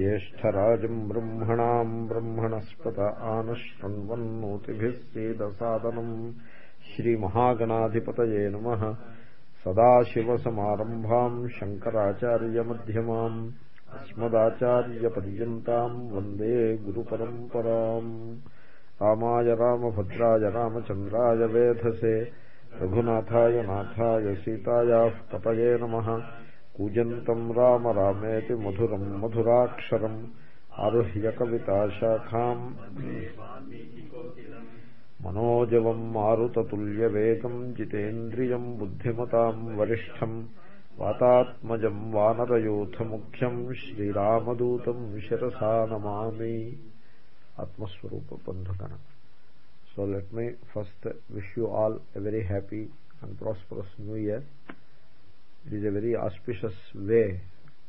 ज्येष्ठराजम् ब्रह्मणाम् ब्रह्मणस्पत आनशृण्वन्नोतिभिः सेदसादनम् श्रीमहागणाधिपतये नमः। सदाशिवसमारम्भाम् शङ्कराचार्यमध्यमाम् अस्मदाचार्यपर्यन्ताम् वंदे गुरुपरम्पराम्। रामाय रामभद्राय रामचन्द्राय वेधसे। रघुनाथाय नाथाय सीतायाः पतये नमः। कूजन्तम् राम रामेति मधुरम्, मधुराक्षरम् आरुह्य कविताशाखाम् मनोजवम्, मारुततुल्यवेगम्, जितेन्द्रियम्, बुद्धिमताम्, वरिष्ठम्, वातात्मजम्, वानरयूथमुख्यम्, श्रीरामदूतम्, शिरसा नमामि। आत्मस्वरूपबन्धुगण। So let me first wish you all a very happy and prosperous new year. It is a very auspicious way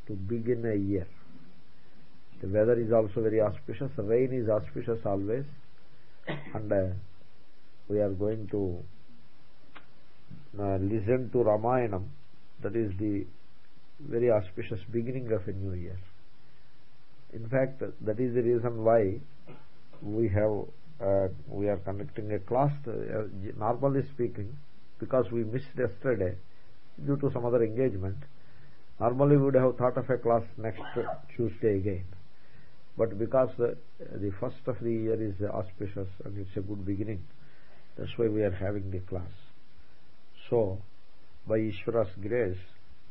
to begin a year. The weather is also very auspicious. The rain is auspicious always. And uh, we are going to uh, listen to Ramayanam. That is the very auspicious beginning of a new year. In fact, that is the reason why we have uh, we are conducting a class. Uh, normally speaking, because we missed yesterday due to some other engagement, normally we would have thought of a class next Tuesday again. But because the, the first of the year is auspicious and it's a good beginning, that's why we are having the class. So, by Ishvara's grace,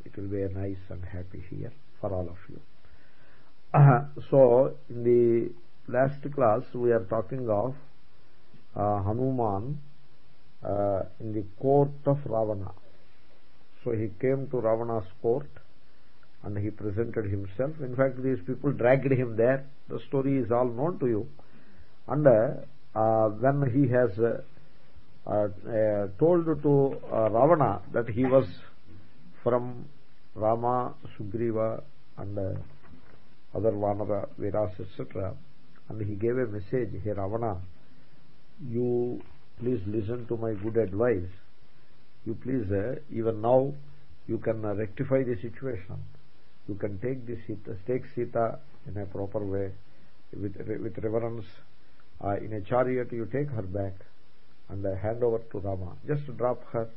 it will be a nice and happy year for all of you. Uh, so, in the last class we are talking of uh, Hanuman uh, in the court of Ravana. So he came to Ravana's court and he presented himself. In fact, these people dragged him there. The story is all known to you. And uh, when he has uh, uh, told to uh, Ravana that he was from Rama, Sugriva and other Vanara, Viras, etc., and he gave a message here ravana you please listen to my good advice you please uh, even now you can uh, rectify the situation. You can take this sita, take sita in a proper way with with reverence. Uh, in a chariot you take her back and uh, hand over to rama. Just drop her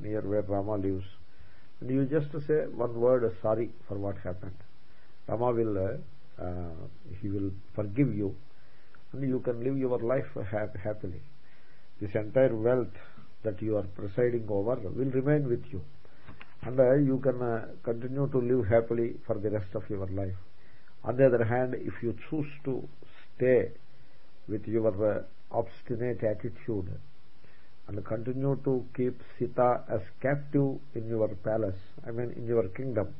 near where rama lives. And you just say one word sorry for what happened. Rama will uh, uh, he will forgive you and you can live your life happily. This entire wealth that you are presiding over will remain with you. And uh, you can uh, continue to live happily for the rest of your life. On the other hand if you choose to stay with your uh, obstinate attitude and continue to keep Sita as captive in your palace I mean in your kingdom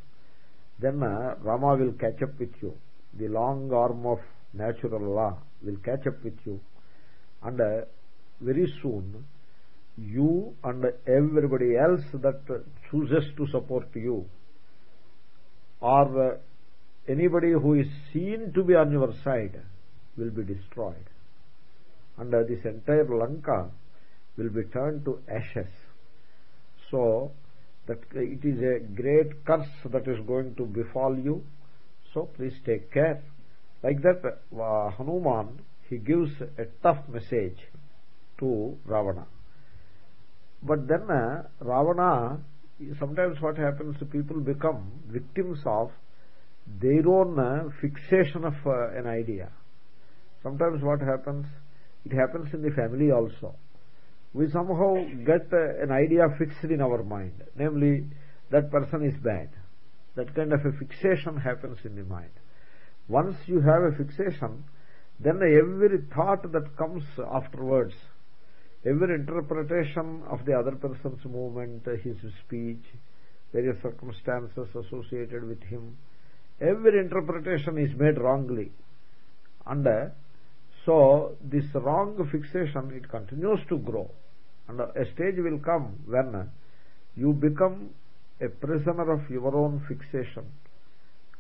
then Rama will catch up with you. The long arm of natural law will catch up with you. And uh, very soon you and everybody else that chooses to support you or uh, anybody who is seen to be on your side will be destroyed. And uh, this entire Lanka will be turned to ashes. So that it is a great curse that is going to befall you. So please take care. Like that uh, Hanuman he gives a tough message to Ravana but then uh, Ravana sometimes what happens to people become victims of their own uh, fixation of uh, an idea. Sometimes what happens it happens in the family also. We somehow get uh, an idea fixed in our mind. Namely that person is bad. That kind of a fixation happens in the mind. Once you have a fixation then every thought that comes afterwards every interpretation of the other person's movement his speech various circumstances associated with him every interpretation is made wrongly. And uh, so this wrong fixation it continues to grow. And a stage will come when you become a prisoner of your own fixation.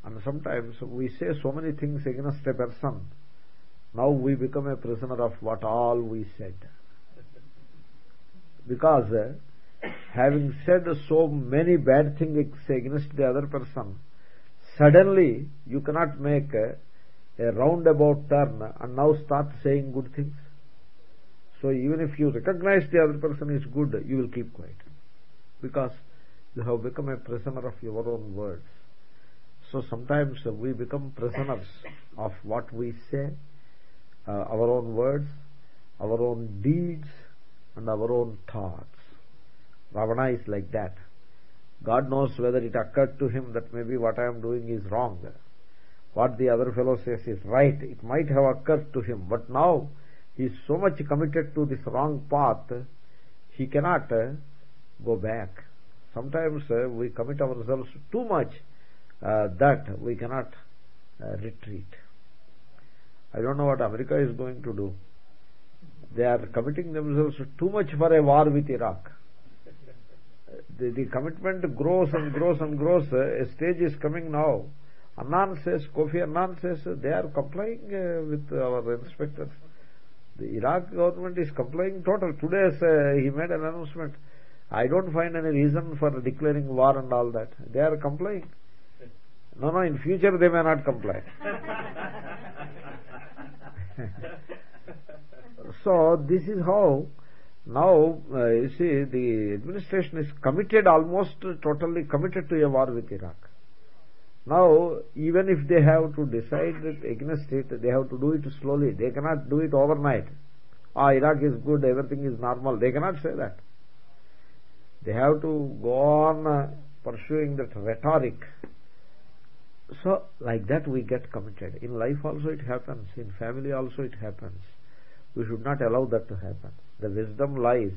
And sometimes we say so many things against a person. Now we become a prisoner of what all we said because uh, having said so many bad things against the other person suddenly you cannot make uh, a roundabout turn and now start saying good things. So even if you recognize the other person is good you will keep quiet. Because you have become a prisoner of your own words. So sometimes we become prisoners of what we say uh, our own words our own deeds and our own thoughts. Ravana is like that. God knows whether it occurred to him that maybe what i am doing is wrong. What the other fellow says is right. It might have occurred to him but now he is so much committed to this wrong path he cannot uh, go back. Sometimes uh, we commit ourselves too much uh, that we cannot uh, retreat. I don't know what america is going to do they are committing themselves too much for a war with iraq. The, the commitment grows and grows and grows. A stage is coming now. Annan says kofi annan says they are complying uh, with our inspectors the iraq government is complying total. Today uh, he made an announcement. I don't find any reason for declaring war and all that. They are complying. No no in future they may not comply so this is how. Now uh, you see the administration is committed almost totally committed to a war with iraq. Now even if they have to decide against it they have to do it slowly. They cannot do it overnight. Ah iraq is good everything is normal. They cannot say that. They have to go on uh, pursuing that rhetoric. So like that we get committed. In life also it happens. In family also it happens we should not allow that to happen. The wisdom lies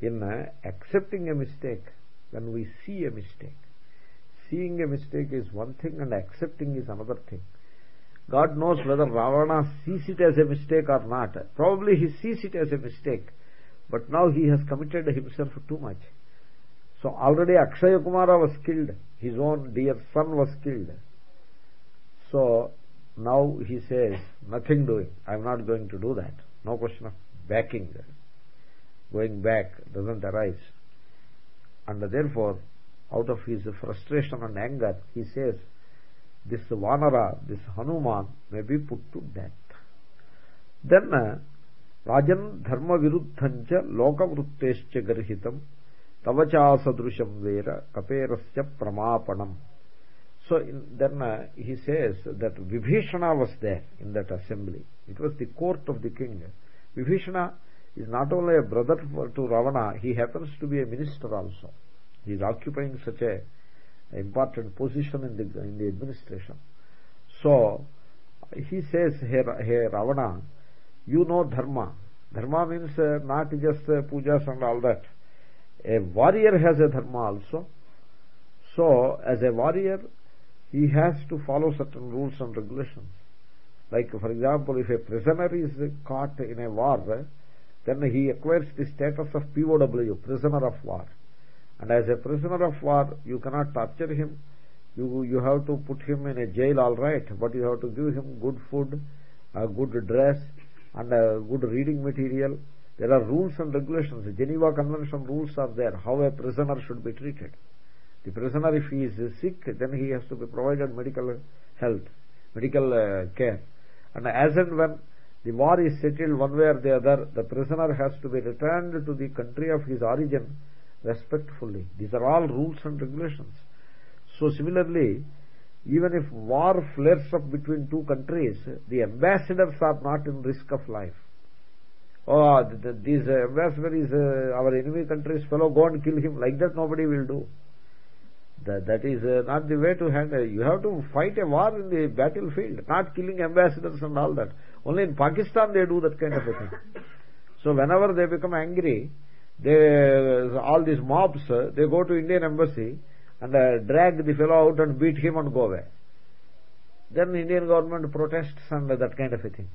in uh, accepting a mistake when we see a mistake. Seeing a mistake is one thing and accepting is another thing. God knows whether ravana sees it as a mistake or not. Probably he sees it as a mistake but now he has committed himself too much. So already akshaya kumara was killed. His own dear son was killed. So now he says nothing doing. I am not going to do that. No question of backing going back doesn't arise. And therefore out of his frustration and anger he says this vanara this hanuman may be put to death. Then uh, rajan dharma viruddhancha lokavruttescha garhitam tavachasadrusham vera kaperasya pramapanam so in, then uh, he says that vibhishana was there in that assembly. It was the court of the king. Vibhishana is not only a brother to ravana he happens to be a minister also. He is occupying such a important position in the in the administration. So he says hey, hey ravana you know dharma. Dharma means uh, not just uh, pujas and all that. A warrior has a dharma also. So as a warrior he has to follow certain rules and regulations. Like for example if a prisoner is caught in a war then he acquires the status of POW prisoner of war. And as a prisoner of war you cannot torture him. You you have to put him in a jail all right but you have to give him good food a good dress and a good reading material. There are rules and regulations. The geneva convention rules are there how a prisoner should be treated the prisoner if he is sick then he has to be provided medical health medical uh, care. And as and when the war is settled one way or the other the prisoner has to be returned to the country of his origin respectfully. These are all rules and regulations. So similarly even if war flares up between two countries the ambassadors are not in risk of life. Oh this ambassador is uh, our enemy country's fellow go and kill him. Like that nobody will do that, that is uh, not the way to handle you have to fight a war in the battlefield not killing ambassadors and all that. Only in pakistan they do that kind of a thing. So whenever they become angry they all these mobs uh, they go to indian embassy and uh, drag the fellow out and beat him and go away. Then indian government protests and that kind of a thing.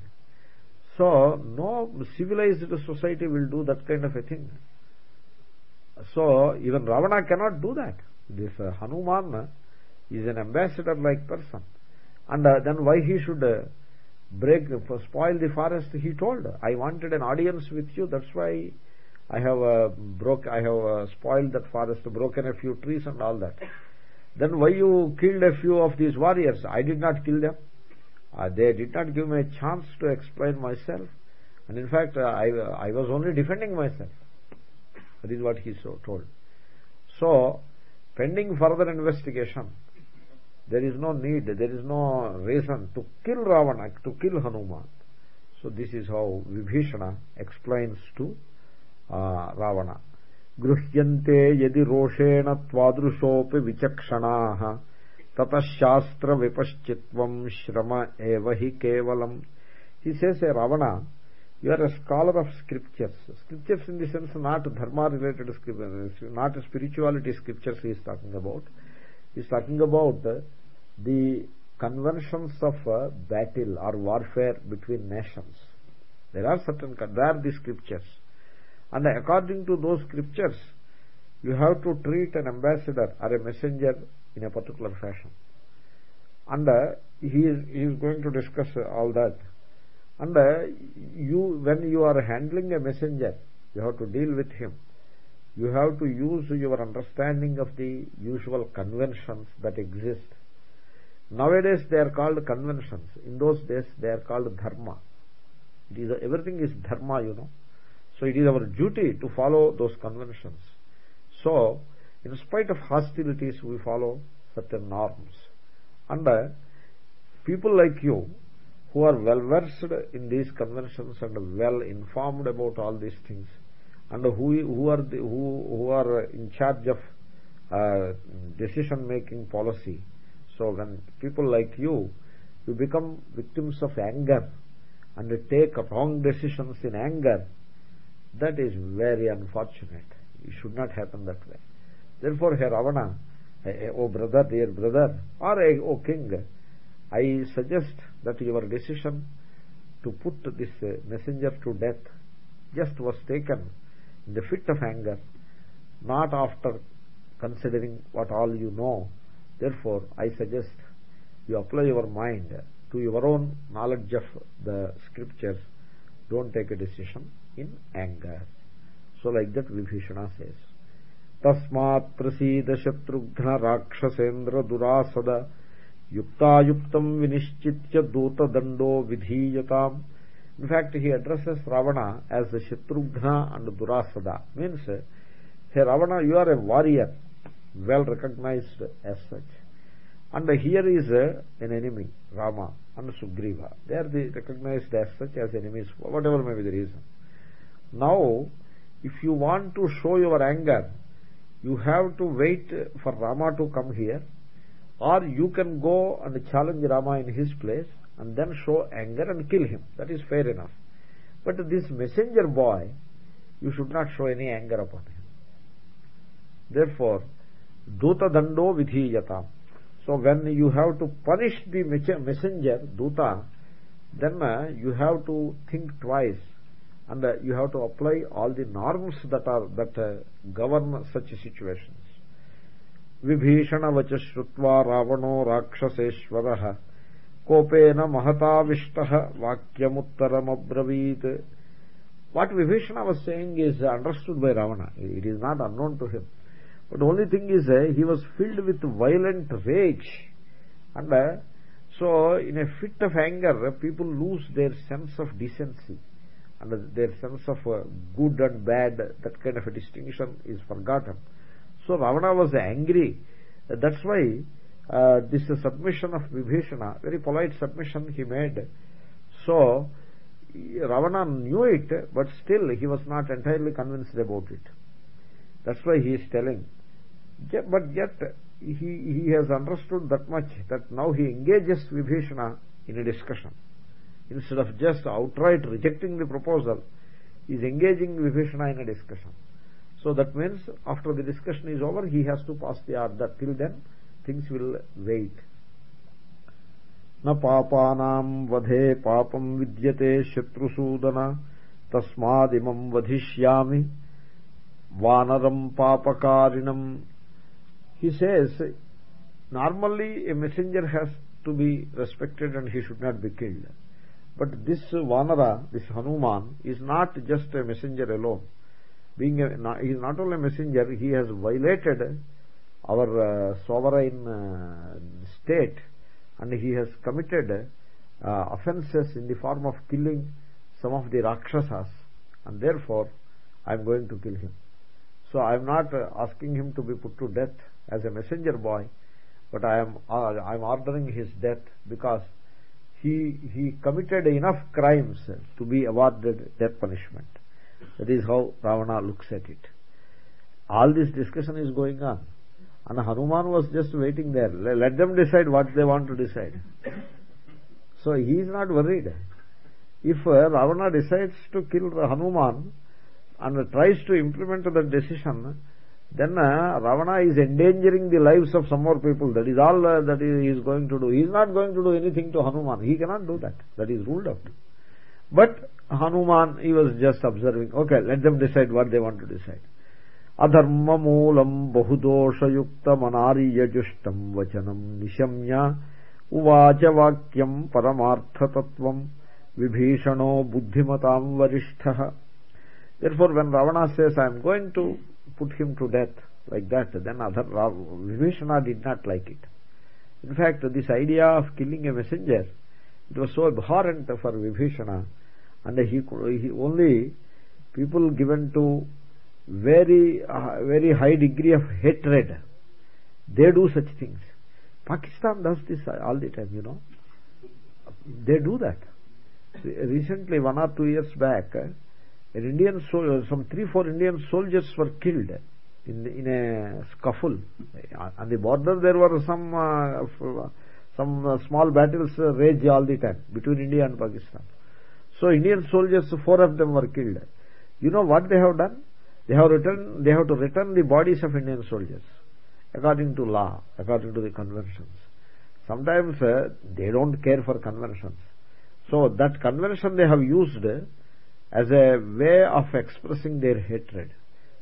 So no civilized society will do that kind of a thing. So even ravana cannot do that this uh, hanuman is an ambassador like person. And uh, then why he should uh, break spoil the forest he told i wanted an audience with you that's why i have uh, broke i have uh, spoiled that forest broken a few trees and all that. Then why you killed a few of these warriors? I did not kill them. Uh, they did not give me a chance to explain myself. And in fact uh, I, I was only defending myself. That is what he so told. So pending further investigation there is no need there is no reason to kill ravana to kill hanuman so this is how vibhishana explains to uh, ravana गृह्यन्ते यदि रोषेण त्वादृशोऽपि विचक्षणाः ततशास्त्रविपश्चित्वम् श्रम एव हि केवलम् he says hey ravana you are a scholar of scriptures. Scriptures in the sense not dharma related scriptures not spirituality scriptures he is talking about. He is talking about the conventions of battle or warfare between nations. There are certain there are the scriptures. And according to those scriptures you have to treat an ambassador or a messenger in a particular fashion. And uh, he is he is going to discuss all that and uh, you when you are handling a messenger you have to deal with him. You have to use your understanding of the usual conventions that exist. Nowadays they are called conventions. In those days they are called dharma. It is everything is dharma you know. So it is our duty to follow those conventions. So in spite of hostilities we follow certain norms. And uh, people like you who are well versed in these conventions and well informed about all these things and who who are the, who who are in charge of uh, decision making policy. So when people like you you become victims of anger and take wrong decisions in anger that is very unfortunate. It should not happen that way. Therefore here ravana oh brother dear brother or oh king i suggest that your decision to put this uh, messenger to death just was taken in the fit of anger not after considering what all you know. Therefore i suggest you apply your mind to your own knowledge of the scriptures. Don't take a decision in anger. So like that vibhishana says tasmat prasida shatrughna rakshasendra durasada yuktam vinishchitya duta dando vidhiyatam in fact he addresses ravana as shatrughna and durasada means hey ravana you are well recognized as such and here is uh, an enemy rama and sugriva they are the recognized as such as enemies whatever may be the reason now if you want to show your anger you have to wait for rama to come here or you can go and challenge rama in his place and then show anger and kill him. That is fair enough. But this messenger boy you should not show any anger upon him. Therefore duta dando vidhiyata. So when you have to punish the messenger duta then uh, you have to think twice and uh, you have to apply all the norms that are that uh, govern such situations विभीषणवच श्रुत्वा रावणो राक्षसेश्वरः कोपेन महताविष्टः वाक्यमुत्तरमब्रवीत् what vibhishana was saying is understood by ravana it is not unknown to him but only thing is uh, he was filled with violent rage and uh, so in a fit of anger uh, people lose their sense of decency and their sense of uh, good and bad that kind of a distinction is forgotten so ravana was angry. That's why uh, this submission of vibhishana very polite submission he made. So ravana knew it but still he was not entirely convinced about it. That's why he is telling. But yet he he has understood that much that now he engages vibhishana in a discussion. Instead of just outright rejecting the proposal is engaging vibhishana in a discussion so that means after the discussion is over he has to pass the order till then things will wait न पापानां वधे पापं विद्यते शत्रुसूदन तस्मादिमं वधिष्यामि वानरं पापकारिणम् he says normally a messenger has to be respected and he should not be killed but this vanara this hanuman is not just a messenger alone being a, he is not only a messenger he has violated our uh, sovereign uh, state and he has committed uh, offenses in the form of killing some of the rakshasas and therefore i am going to kill him. So i am not uh, asking him to be put to death as a messenger boy but i am uh, i am ordering his death because he he committed enough crimes to be awarded death punishment that is how ravana looks at it all this discussion is going on and hanuman was just waiting there let them decide what they want to decide so he is not worried if uh, ravana decides to kill hanuman and tries to implement that decision then uh, Ravana is endangering the lives of some more people. That is all uh, that he is going to do. He is not going to do anything to Hanuman. He cannot do that. That is ruled out. But hanuman he was just observing. Okay let them decide what they want to decide. Adharma moolam bahudosha yuktam anariya jushtam vachanam nishamya uvacha vakyam paramartha tatvam vibhishano buddhimatam varishtha therefore when ravana says i am going to put him to death like that then other vibhishana did not like it. In fact this idea of killing a messenger it was so abhorrent for vibhishana and he, he only people given to very uh, very high degree of hatred they do such things Pakistan does this all the time you know they do that recently one or two years back an Indian soldier, some three four Indian soldiers were killed in in a scuffle on the border. There were some uh, some uh, small battles uh, rage all the time between India and Pakistan. So Indian soldiers, four of them were killed. You know what they have done? They have returned. They have to return the bodies of Indian soldiers according to law, according to the conventions. Sometimes uh, they don't care for conventions. So that convention they have used as a way of expressing their hatred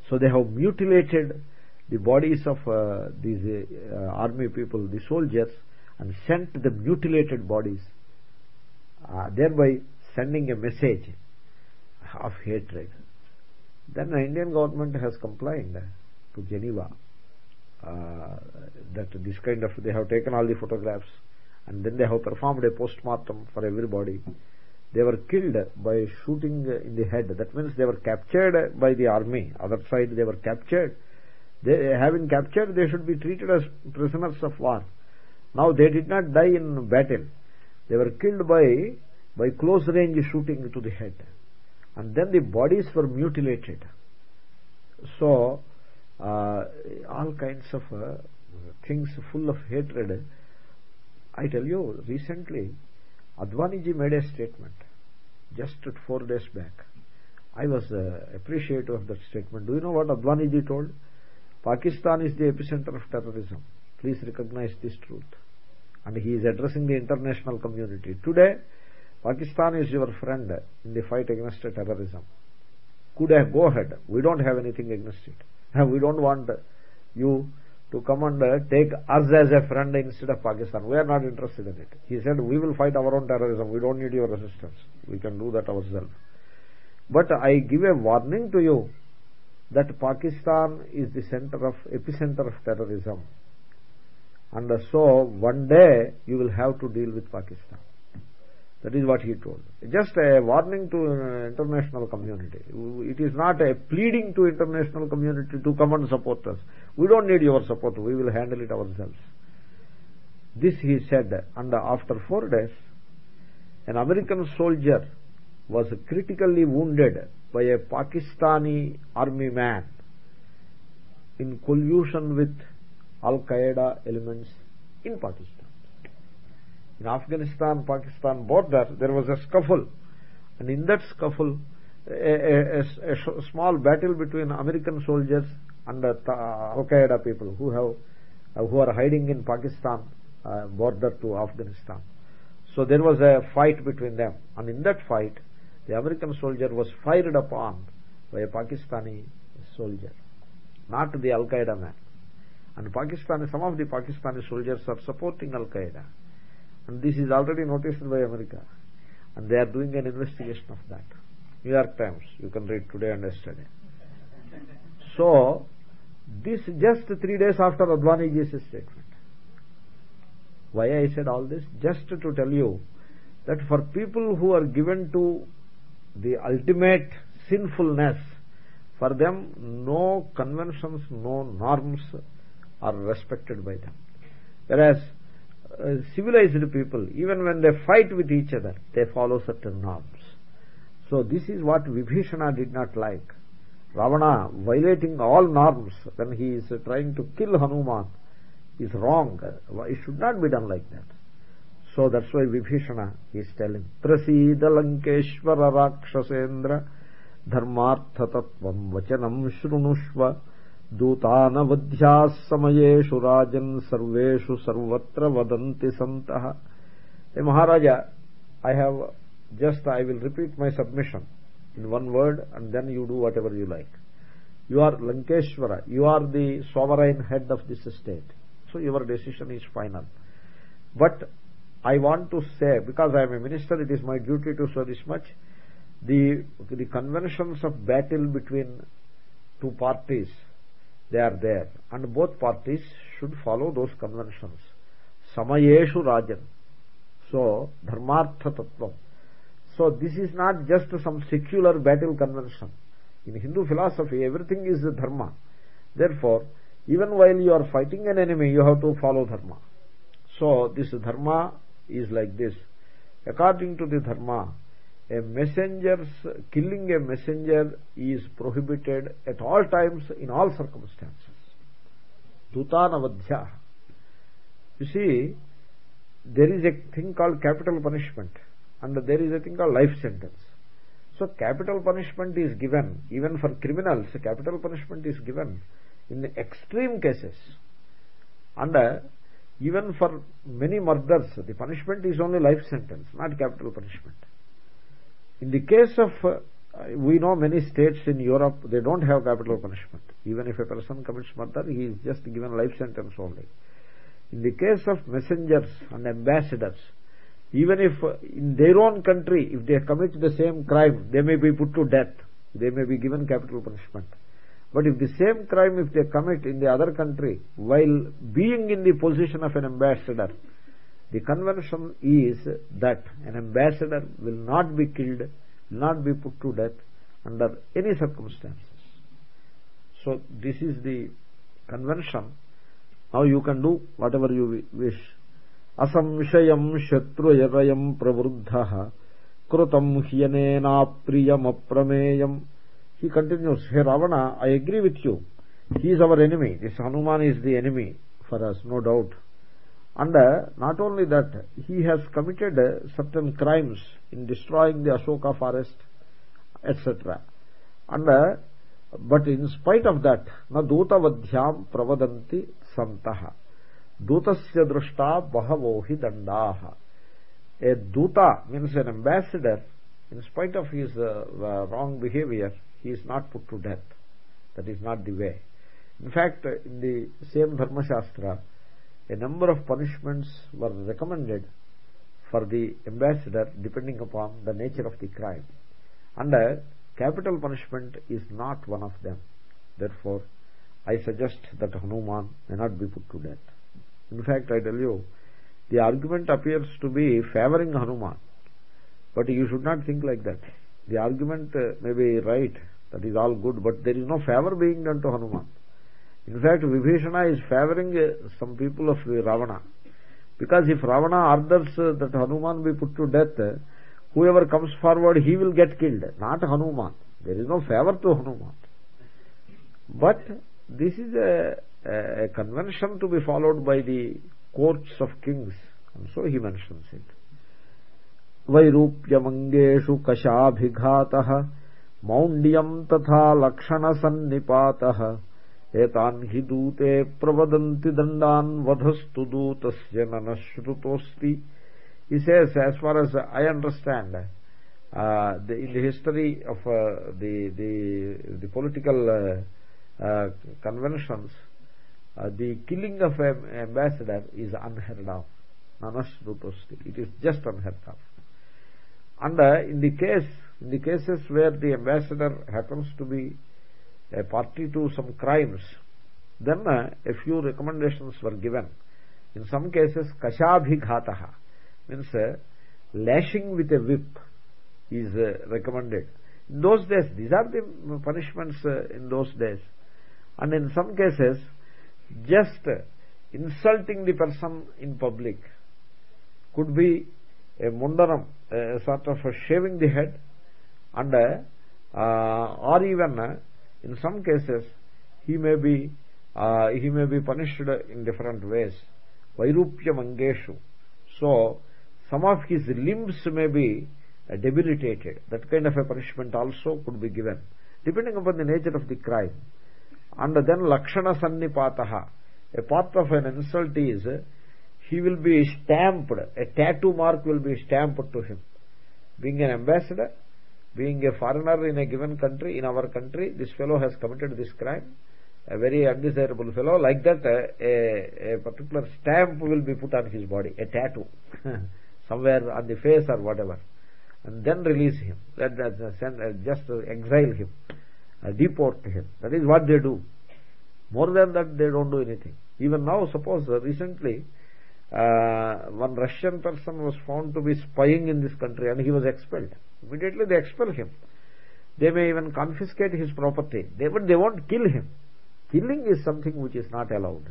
so they have mutilated the bodies of uh, these uh, army people the soldiers and sent the mutilated bodies uh, thereby sending a message of hatred. Then the indian government has complained to geneva uh, that this kind of they have taken all the photographs and then they have performed a post-mortem for everybody. They were killed by shooting in the head. That means they were captured by the army. Other side they were captured. They having captured they should be treated as prisoners of war. Now they did not die in battle. They were killed by by close range shooting to the head and then the bodies were mutilated so uh, all kinds of uh, things full of hatred i tell you recently Advaniji made a statement just four days back. I was uh, appreciative of that statement. Do you know what Advaniji told? Pakistan is the epicenter of terrorism. Please recognize this truth. And he is addressing the international community. Today, Pakistan is your friend in the fight against terrorism. Could I go ahead? We don't have anything against it. We don't want you to come and uh, take us as a friend instead of Pakistan. We are not interested in it. He said, we will fight our own terrorism. We don't need your assistance. We can do that ourselves. But I give a warning to you that Pakistan is the center of, epicenter of terrorism. And so one day you will have to deal with Pakistan. That is what he told. Just a warning to international community. It is not a pleading to international community to come and support us. We don't need your support. We will handle it ourselves. This he said. And after four days, an American soldier was critically wounded by a Pakistani army man in collusion with Al-Qaeda elements in Pakistan in Afghanistan Pakistan border there was a scuffle. And in that scuffle a, a, a, a small battle between American soldiers and the Al Qaeda people who have uh, who are hiding in Pakistan uh, border to Afghanistan. So there was a fight between them. And in that fight the American soldier was fired upon by a Pakistani soldier not the Al Qaeda man. And Pakistani some of the Pakistani soldiers are supporting Al Qaeda and this is already noticed by America. And they are doing an investigation of that. New York Times you can read today and yesterday. So this just three days after Advaniji's statement. Why I said all this? Just to tell you that for people who are given to the ultimate sinfulness for them no conventions no norms are respected by them. Whereas Uh, civilized people even when they fight with each other they follow certain norms. So this is what vibhishana did not like. Ravana violating all norms when he is trying to kill hanuman is wrong. Uh, it should not be done like that. So that's why vibhishana is telling prasida lankeshwara rakshasendra dharmarthatatvam vachanam shrunushva दूतानवध्यासमयु Raju सर्वत्र वदन्ति सत Maharaja I have just I will repeat my submission in one word and then you do whatever you like you are Lankeshwar you are the sovereign head of this state so your decision is final but i want to say, because i am a minister, it is my duty to say this much, the the conventions of battle between two parties they are there. And both parties should follow those conventions. Samayeshu rajan. So dharmartha tattvam. So this is not just some secular battle convention. In hindu philosophy everything is dharma. Therefore even while you are fighting an enemy you have to follow dharma. So this dharma is like this. According to the dharma a messenger's killing a messenger is prohibited at all times in all circumstances. Dutanavadhya you see there is a thing called capital punishment and there is a thing called life sentence. So capital punishment is given even for criminals capital punishment is given in the extreme cases. And uh, even for many murders the punishment is only life sentence not capital punishment in the case of uh, we know many states in europe they don't have capital punishment. Even if a person commits murder he is just given life sentence only. In the case of messengers and ambassadors even if uh, in their own country if they commit the same crime they may be put to death. They may be given capital punishment. But if the same crime if they commit in the other country while being in the position of an ambassador the convention is that an ambassador will not be killed will not be put to death under any circumstances so this is the convention now you can do whatever you wish అసంశయం శత్రుయరయం ప్రవృద్ధ కృతం హ్యనేనాప్రియమప్రమేయం he continues hey ravana i agree with you he is our enemy this hanuman is the enemy for us no doubt and uh, not only that he has committed uh, certain crimes in destroying the ashoka forest etc and uh, but in spite of that na dutavadhyam pravadanti santah dutasya drushta bahavo hi a duta means an ambassador. In spite of his uh, wrong behavior he is not put to death. That is not the way. In fact in the same dharma shastra a number of punishments were recommended for the ambassador depending upon the nature of the crime. And capital punishment is not one of them. Therefore i suggest that hanuman may not be put to death. In fact i tell you the argument appears to be favoring hanuman. But you should not think like that. The argument may be right that is all good but there is no favor being done to hanuman in fact vibhishana is favoring uh, some people of ravana because if ravana orders uh, that hanuman be put to death uh, whoever comes forward he will get killed not hanuman there is no favor to hanuman but this is a, a, a convention to be followed by the courts of kings and so he mentions it वैरूप्यमङ्गेषु कशाभिघातः मौण्ड्यम् तथा लक्षणसन्निपातः एतान् हि दूते प्रवदन्ति दण्डान् वधस्तु दूतस्य न श्रुतोऽस्ति he says as far as i understand uh, the, in the history of uh, the the the political uh, uh, conventions uh, the killing of an ambassador is unheard of nanashrutosti it is just unheard of and uh, in the case in the cases where the ambassador happens to be a party to some crimes then a few recommendations were given. In some cases kashabhighataha means uh, lashing with a whip is uh, recommended. In those days these are the punishments uh, in those days. And in some cases just insulting the person in public could be a mundanam a sort of shaving the head and uh, or even in some cases he may be uh, he may be punished in different ways. Vairupya mangeshu. So some of his limbs may be uh, debilitated. That kind of a punishment also could be given. Depending upon the nature of the crime. And then lakshana sannipataha a part of an insult is he will be stamped a tattoo mark will be stamped to him. Being an ambassador being a foreigner in a given country in our country this fellow has committed this crime. A very undesirable fellow. Like that a, a particular stamp will be put on his body a tattoo somewhere on the face or whatever and then release him. That, that uh, just exile him uh, deport him. That is what they do. More than that they don't do anything. Even now suppose uh, recently uh, one russian person was found to be spying in this country and he was expelled immediately they expel him they may even confiscate his property they, but they won't kill him killing is something which is not allowed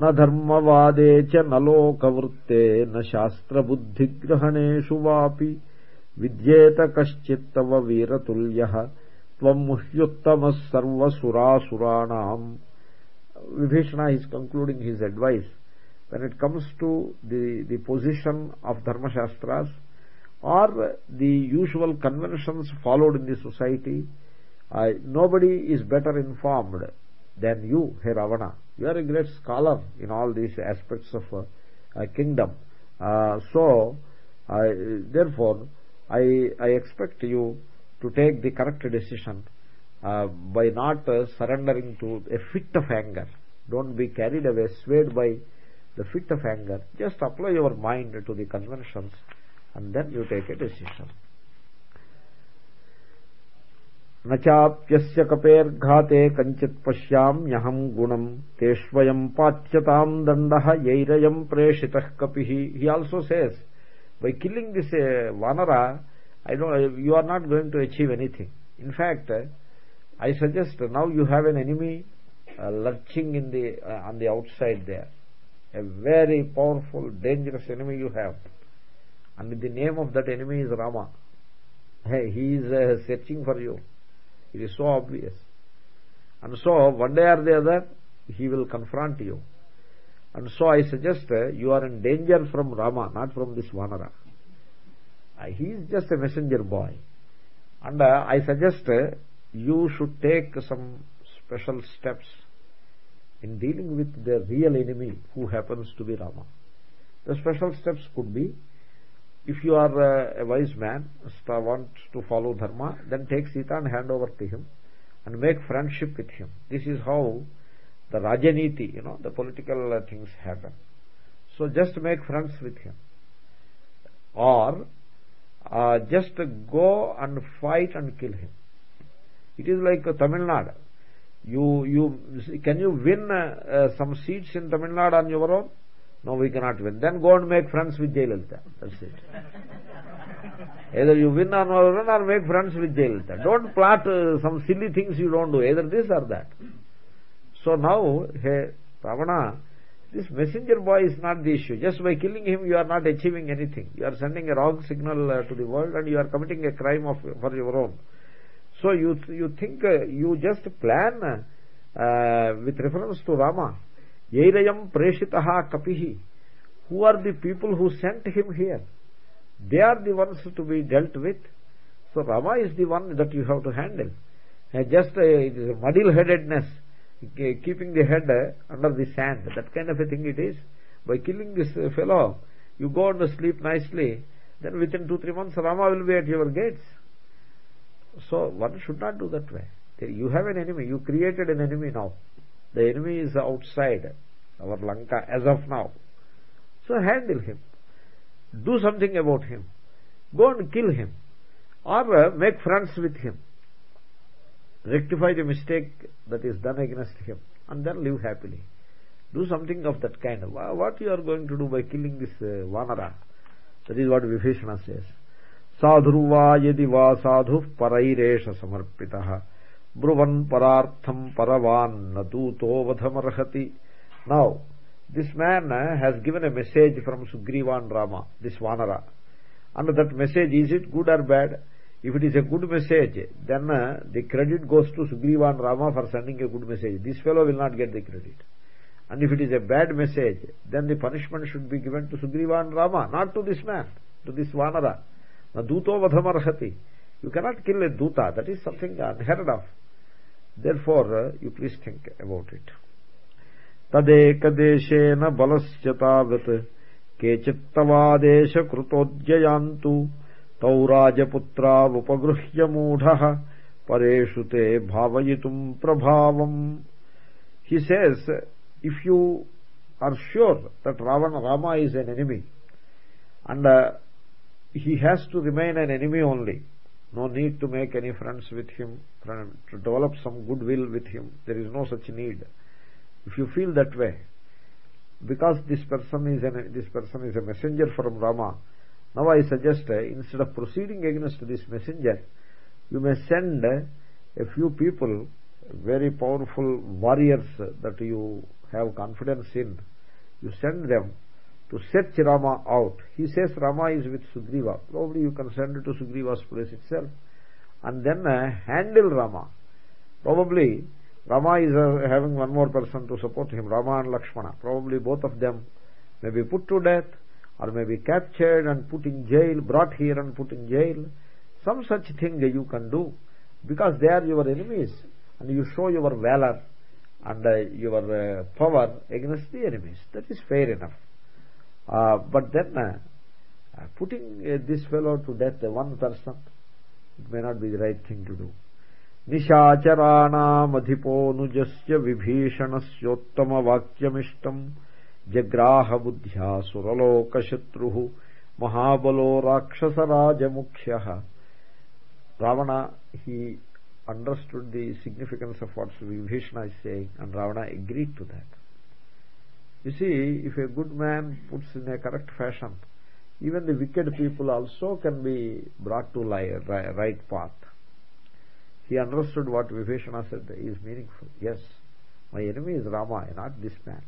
न धर्मवादे च न लोकवृत्ते न शास्त्रबुद्धिग्रहणेषु वापि विद्येत कश्चित्तव वीरतुल्यः त्वम् मुह्युत्तमः सर्वसुरासुराणाम् Vibhishana is concluding his advice when it comes to the, the position of dharma shastras or the usual conventions followed in the society. Nobody is better informed than you hey ravana. You are a great scholar in all these aspects of uh, kingdom. Uh, so therefore i i expect you to take the correct decision uh, by not uh, surrendering to a fit of anger. Don't be carried away swayed by the fit of anger. Just apply your mind to the conventions and then you take a decision नचाप्यस्य कपेर्घाते कञ्चित् पश्याम्यहम् गुणम् ते स्वयम् पाच्यताम् दण्डः यैरयम् प्रेषितः कपिः he also says by killing this uh, vanara I don't, you are not going to achieve anything in fact I suggest now you have an enemy uh, lurching in the uh, on the outside there a very powerful dangerous enemy you have and the name of that enemy is Rama. He is uh, searching for you. It is so obvious. And so one day or the other he will confront you. And so I suggest uh, you are in danger from Rama not from this Vanara. Uh, he is just a messenger boy. And uh, I suggest you should take some special steps in dealing with the real enemy who happens to be Rama. The special steps could be if you are a wise man, want to follow Dharma, then take Sita and hand over to him and make friendship with him. This is how the Rajaniti, you know, the political uh, things happen. So just make friends with him. Or uh, just go and fight and kill him it is like tamil nadu you you can you win uh, uh, some seats in tamil nadu on your own no we cannot win. Then go and make friends with jayalalitha that's it. Either you win or own or make friends with jayalalitha don't plot uh, some silly things you don't do. Either this or that. So now hey ravana this messenger boy is not the issue. Just by killing him you are not achieving anything. You are sending a wrong signal uh, to the world and you are committing a crime of for your own. So you you think uh, you just plan uh, with reference to rama yairayam preshitaha kapihi. Who are the people who sent him here? They are the ones to be dealt with. So rama is the one that you have to handle. Uh, just uh, muddle headedness keeping the head uh, under the sand. That kind of a thing it is. By killing this fellow you go to sleep nicely. Then within 2 3 months rama will be at your gates. So one should not do that way. You have an enemy. You created an enemy now the enemy is outside our lanka as of now so handle him do something about him go and kill him or uh, make friends with him rectify the mistake that is done against him and then live happily do something of that kind what you are going to do by killing this uh, vanara that is what vibhishana says साधुर्वा यदि वा साधुः परैरेष समर्पितः ब्रुवन् paraartham paravan न दूतो now this man uh, has given a message from sugriva and rama this vanara and that message is it good or bad if it is a good message then uh, the credit goes to sugriva and rama for sending a good message this fellow will not get the credit and if it is a bad message then the punishment should be given to sugriva and rama not to this man to this vanara na duto vadhamarhati you cannot kill a duta that is something unheard of therefore uh, you please think about it तदेकदेशेन बलस्य तावत् केचित्तवादेशकृतोद्ययान्तु तौ राजपुत्रावुपगृह्य मूढः परेषु ते भावयितुम् प्रभावम् he says if you are sure that ravana rama is an enemy and uh, he has to remain an enemy only no need to make any friends with him to develop some goodwill with him. There is no such need. If you feel that way because this person is an this person is a messenger from rama now i suggest uh, instead of proceeding against this messenger you may send a few people very powerful warriors that you have confidence in. You send them to search Rama out. He says Rama is with Sugriva. Probably you can send it to Sugriva's place itself. And then uh, handle Rama. Probably Rama is uh, having one more person to support him, Rama and Lakshmana. Probably both of them may be put to death or may be captured and put in jail, brought here and put in jail. Some such thing you can do because they are your enemies and you show your valor and uh, your uh, power against the enemies. That is fair enough. Uh, but then uh, uh, putting uh, this fellow to death, one person, it may not be the right thing to do. निशाचराणामधिपोऽनुजस्य विभीषणस्योत्तमवाक्यमिष्टम् जग्राहबुद्ध्या सुरलोकशत्रुः महाबलो राक्षसराजमुख्यः Ravana, he understood the significance of what Vibhishana is saying and Ravana agreed to that. you see, if a good man puts in a correct fashion, even the wicked people also can be brought to right path. He understood what Vibhishana said is meaningful. Yes, my enemy is Rama, not this man.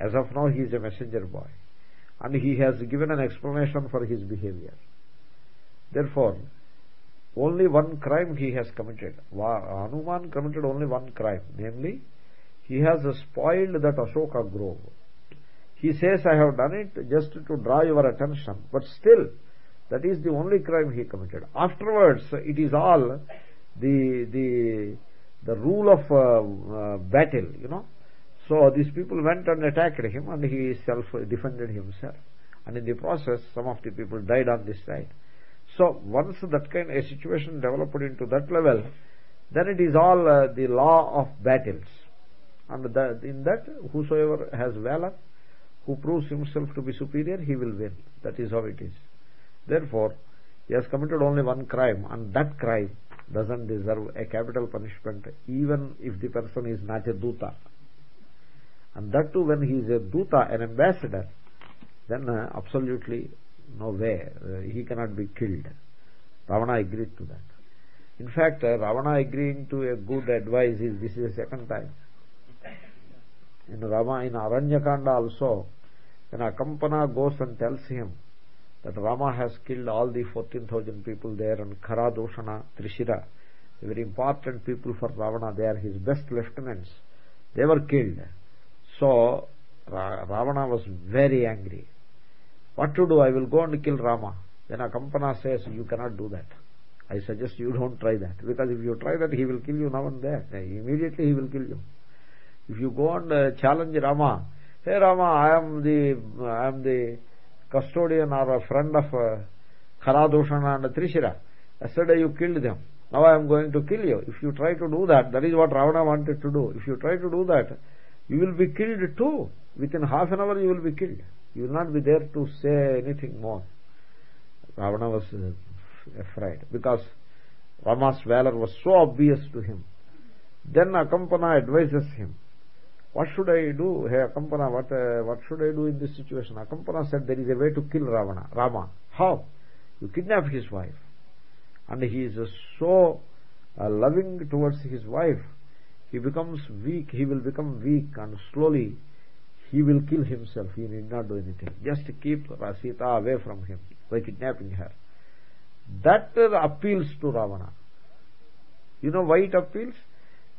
As of now, he is a messenger boy. And he has given an explanation for his behavior. Therefore, only one crime he has committed. Hanuman committed only one crime, namely, he has spoiled that Ashoka grove. He says, I have done it just to draw your attention, but still, that is the only crime he committed. Afterwards, it is all the the the rule of uh, uh, battle, you know. So these people went and attacked him, and he self defended himself, and in the process, some of the people died on this side. So once that kind of a situation developed into that level, then it is all uh, the law of battles and that, in that whosoever has valor who proves himself to be superior he will win. That is how it is. Therefore he has committed only one crime and that crime doesn't deserve a capital punishment even if the person is not a duta. And that too when he is a duta an ambassador then uh, absolutely no way uh, he cannot be killed. Ravana agreed to that. In fact uh, ravana agreeing to a good advice is this is the second time in Rama in Aranyakanda also. When Akampana goes and tells him that Rama has killed all the 14,000 people there and Khara Dushana, Trishira. Very important people for Ravana. They are his best lieutenants. They were killed. So Ravana was very angry. What to do? I will go and kill Rama. Then Akampana says you cannot do that. I suggest you don't try that. Because if you try that he will kill you now and there. Immediately he will kill you if you go and uh, challenge Rama, hey Rama, I am the I am the custodian or a friend of uh, Kharadoshana and Trishira. Yesterday you killed them. Now I am going to kill you. If you try to do that, that is what Ravana wanted to do. If you try to do that, you will be killed too. Within half an hour you will be killed. You will not be there to say anything more. Ravana was uh, afraid because Rama's valor was so obvious to him. Then Akampana advises him what should I do? Hey, Akampana, what, uh, what should I do in this situation? Akampana said, there is a way to kill Ravana. Rama. How? You kidnap his wife. And he is so uh, loving towards his wife, he becomes weak, he will become weak and slowly he will kill himself. He need not do anything. Just keep Sita away from him by kidnapping her. That appeals to Ravana. You know why it appeals?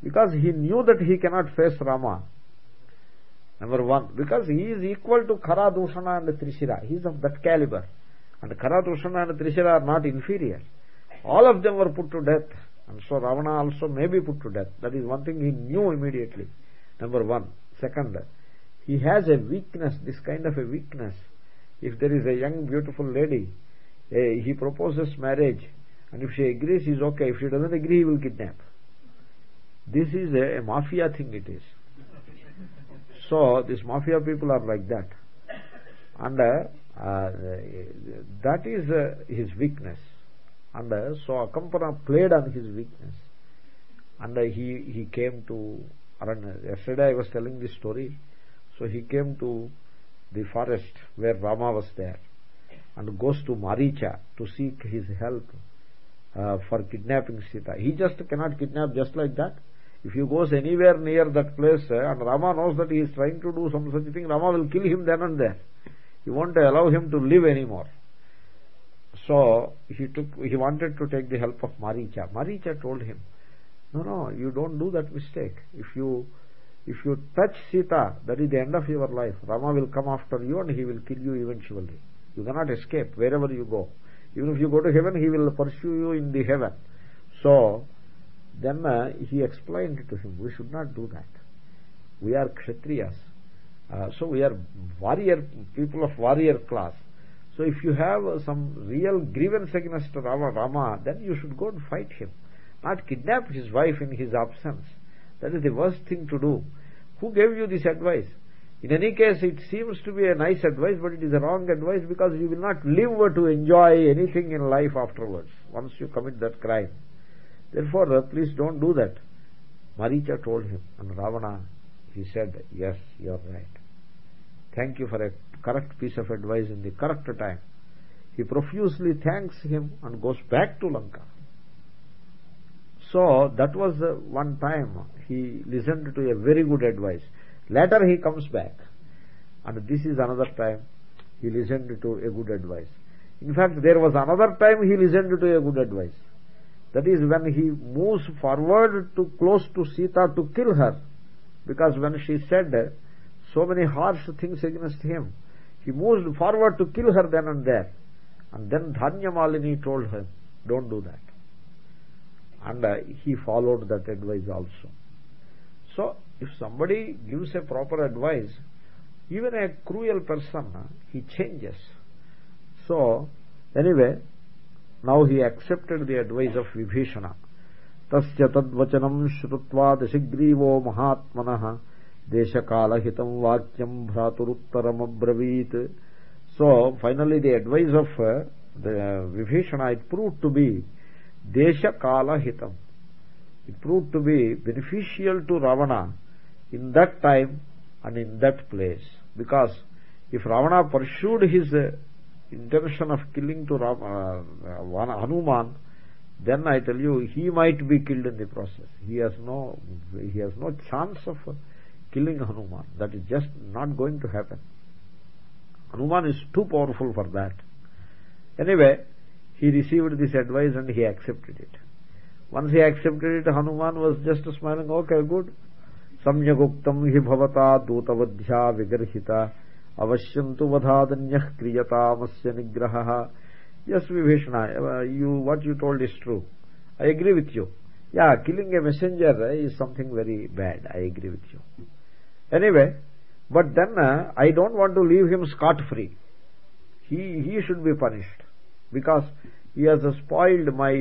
Because he knew that he cannot face Rama Number one, because he is equal to Khara, Dushana and Trishira. He is of that caliber. And Khara, Dushana and Trishira are not inferior. All of them were put to death. And so Ravana also may be put to death. That is one thing he knew immediately. Number one. Second, he has a weakness, this kind of a weakness. If there is a young beautiful lady, eh, he proposes marriage, and if she agrees, he is okay. If she doesn't agree, he will kidnap. This is a, a mafia thing it is. So, these mafia people are like that. And uh, uh, that is uh, his weakness. And uh, so Akampana played on his weakness. And uh, he, he came to Aranya. Yesterday I was telling this story. So he came to the forest where Rama was there and goes to Maricha to seek his help uh, for kidnapping Sita. He just cannot kidnap just like that. If he goes anywhere near that place uh, and Rama knows that he is trying to do some such thing, Rama will kill him then and there. He won't allow him to live anymore. So he took, he wanted to take the help of Maricha. Maricha told him, no, no, you don't do that mistake. If you, if you touch Sita, that is the end of your life. Rama will come after you and he will kill you eventually. You cannot escape wherever you go. Even if you go to heaven, he will pursue you in the heaven. So, then uh, he explained to him we should not do that. We are kshatriyas. Uh, so we are warrior people of warrior class. So if you have uh, some real grievance against rama rama then you should go and fight him. Not kidnap his wife in his absence. That is the worst thing to do. Who gave you this advice? In any case it seems to be a nice advice but it is a wrong advice because you will not live to enjoy anything in life afterwards once you commit that crime Therefore, please don't do that. Maricha told him, and Ravana, he said, yes, you are right. Thank you for a correct piece of advice in the correct time. He profusely thanks him and goes back to Lanka. So, that was one time he listened to a very good advice. Later he comes back. And this is another time he listened to a good advice. In fact, there was another time he listened to a good advice. That is when he moves forward to close to Sita to kill her. Because when she said so many harsh things against him, he moves forward to kill her then and there. And then Dhanyamalini told him, don't do that. And uh, he followed that advice also. So, if somebody gives a proper advice, even a cruel person, he changes. So, anyway, now he accepted the advice of vibhishana. Tasya tadvachanam shrutva dashigrivo mahatmanah deshakalahitam vakyam bhraturuttaram abravit so finally the advice of uh, the vibhishana it proved to be deshakalahitam it proved to be beneficial to ravana in that time and in that place. Because if ravana pursued his uh, intention of killing to Ram, uh, uh Hanuman, then I tell you, he might be killed in the process. He has no, he has no chance of killing Hanuman. That is just not going to happen. Hanuman is too powerful for that. Anyway, he received this advice and he accepted it. Once he accepted it, Hanuman was just smiling, okay, good. सम्यगुक्तम हि भवता दूतवध्या विगर्हिता अवश्यम तो वधादन्य क्रियतामस्य निग्रह yes vibhishana uh, you what you told is true i agree with you yeah killing a messenger is something very bad i agree with you anyway but then uh, i don't want to leave him scot free he he should be punished because he has spoiled my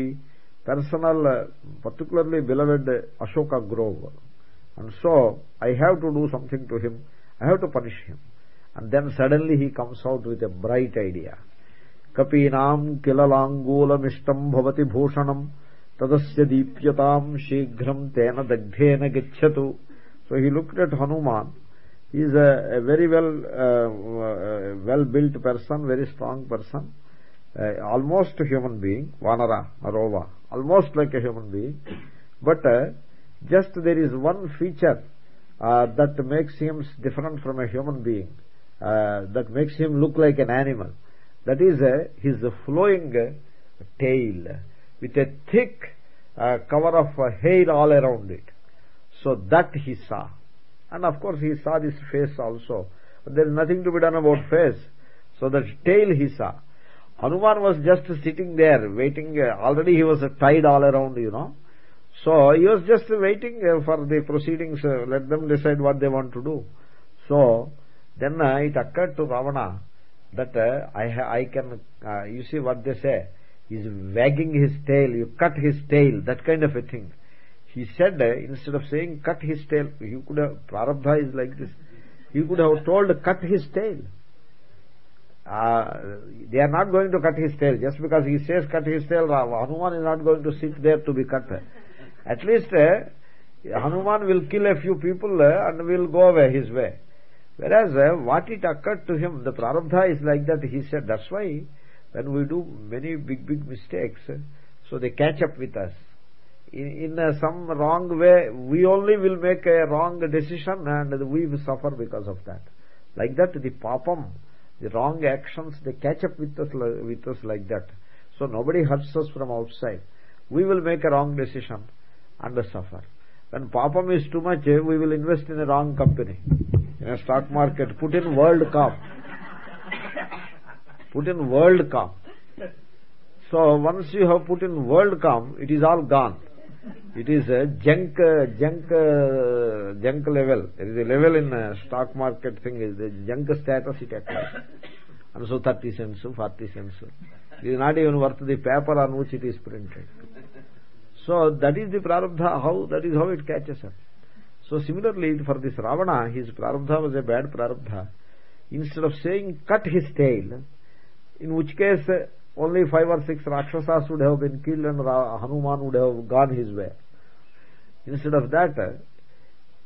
personal uh, particularly beloved ashoka grove and so i have to do something to him i have to punish him and then suddenly he comes out with a bright idea. Kapinam kilalangoolamishtam bhavati bhushanam tadasya deepyatam shighram tena dagdhena gachyatu so so he looked at hanuman. He is a, a very well uh, uh, well built person very strong person uh, almost a human being vanara narova almost like a human being. But uh, just there is one feature uh, that makes him different from a human being uh, that makes him look like an animal. That is uh, his flowing uh, tail with a thick uh, cover of uh, hair all around it. So that he saw. And of course he saw this face also. But there is nothing to be done about face. So that tail he saw. Hanuman was just sitting there waiting already he was tied all around you know. So he was just waiting for the proceedings let them decide what they want to do. So then uh, it occurred to ravana that i i can you see what they say he's wagging his tail you cut his tail that kind of a thing. He said instead of saying cut his tail he could have prarabdha is like this he could have told cut his tail. Uh, they are not going to cut his tail. Just because he says cut his tail hanuman is not going to sit there to be cut. At least uh, Hanuman will kill a few people uh, and will go away his way. Whereas uh, what it occurred to him, the prarabdha is like that. He said, that's why when we do many big, big mistakes, so they catch up with us. In, in some wrong way, we only will make a wrong decision and we will suffer because of that. Like that, the papam, the wrong actions, they catch up with us, with us like that. So nobody hurts us from outside. We will make a wrong decision and suffer. When papam is too much, eh, we will invest in a wrong company. In a stock market, put in world cup Put in WorldCom So once you have put in WorldCom it is all gone. It is a junk, uh, junk, uh, junk level. There is a level in a stock market thing, is the junk status it acquires. And so 30 cents, 40 cents. It is not even worth the paper on which it is printed so that is the prarabdha how that is how it catches up. So similarly for this ravana his prarabdha was a bad prarabdha. Instead of saying cut his tail in which case uh, only five or six rakshasas would have been killed and hanuman would have gone his way. Instead of that uh,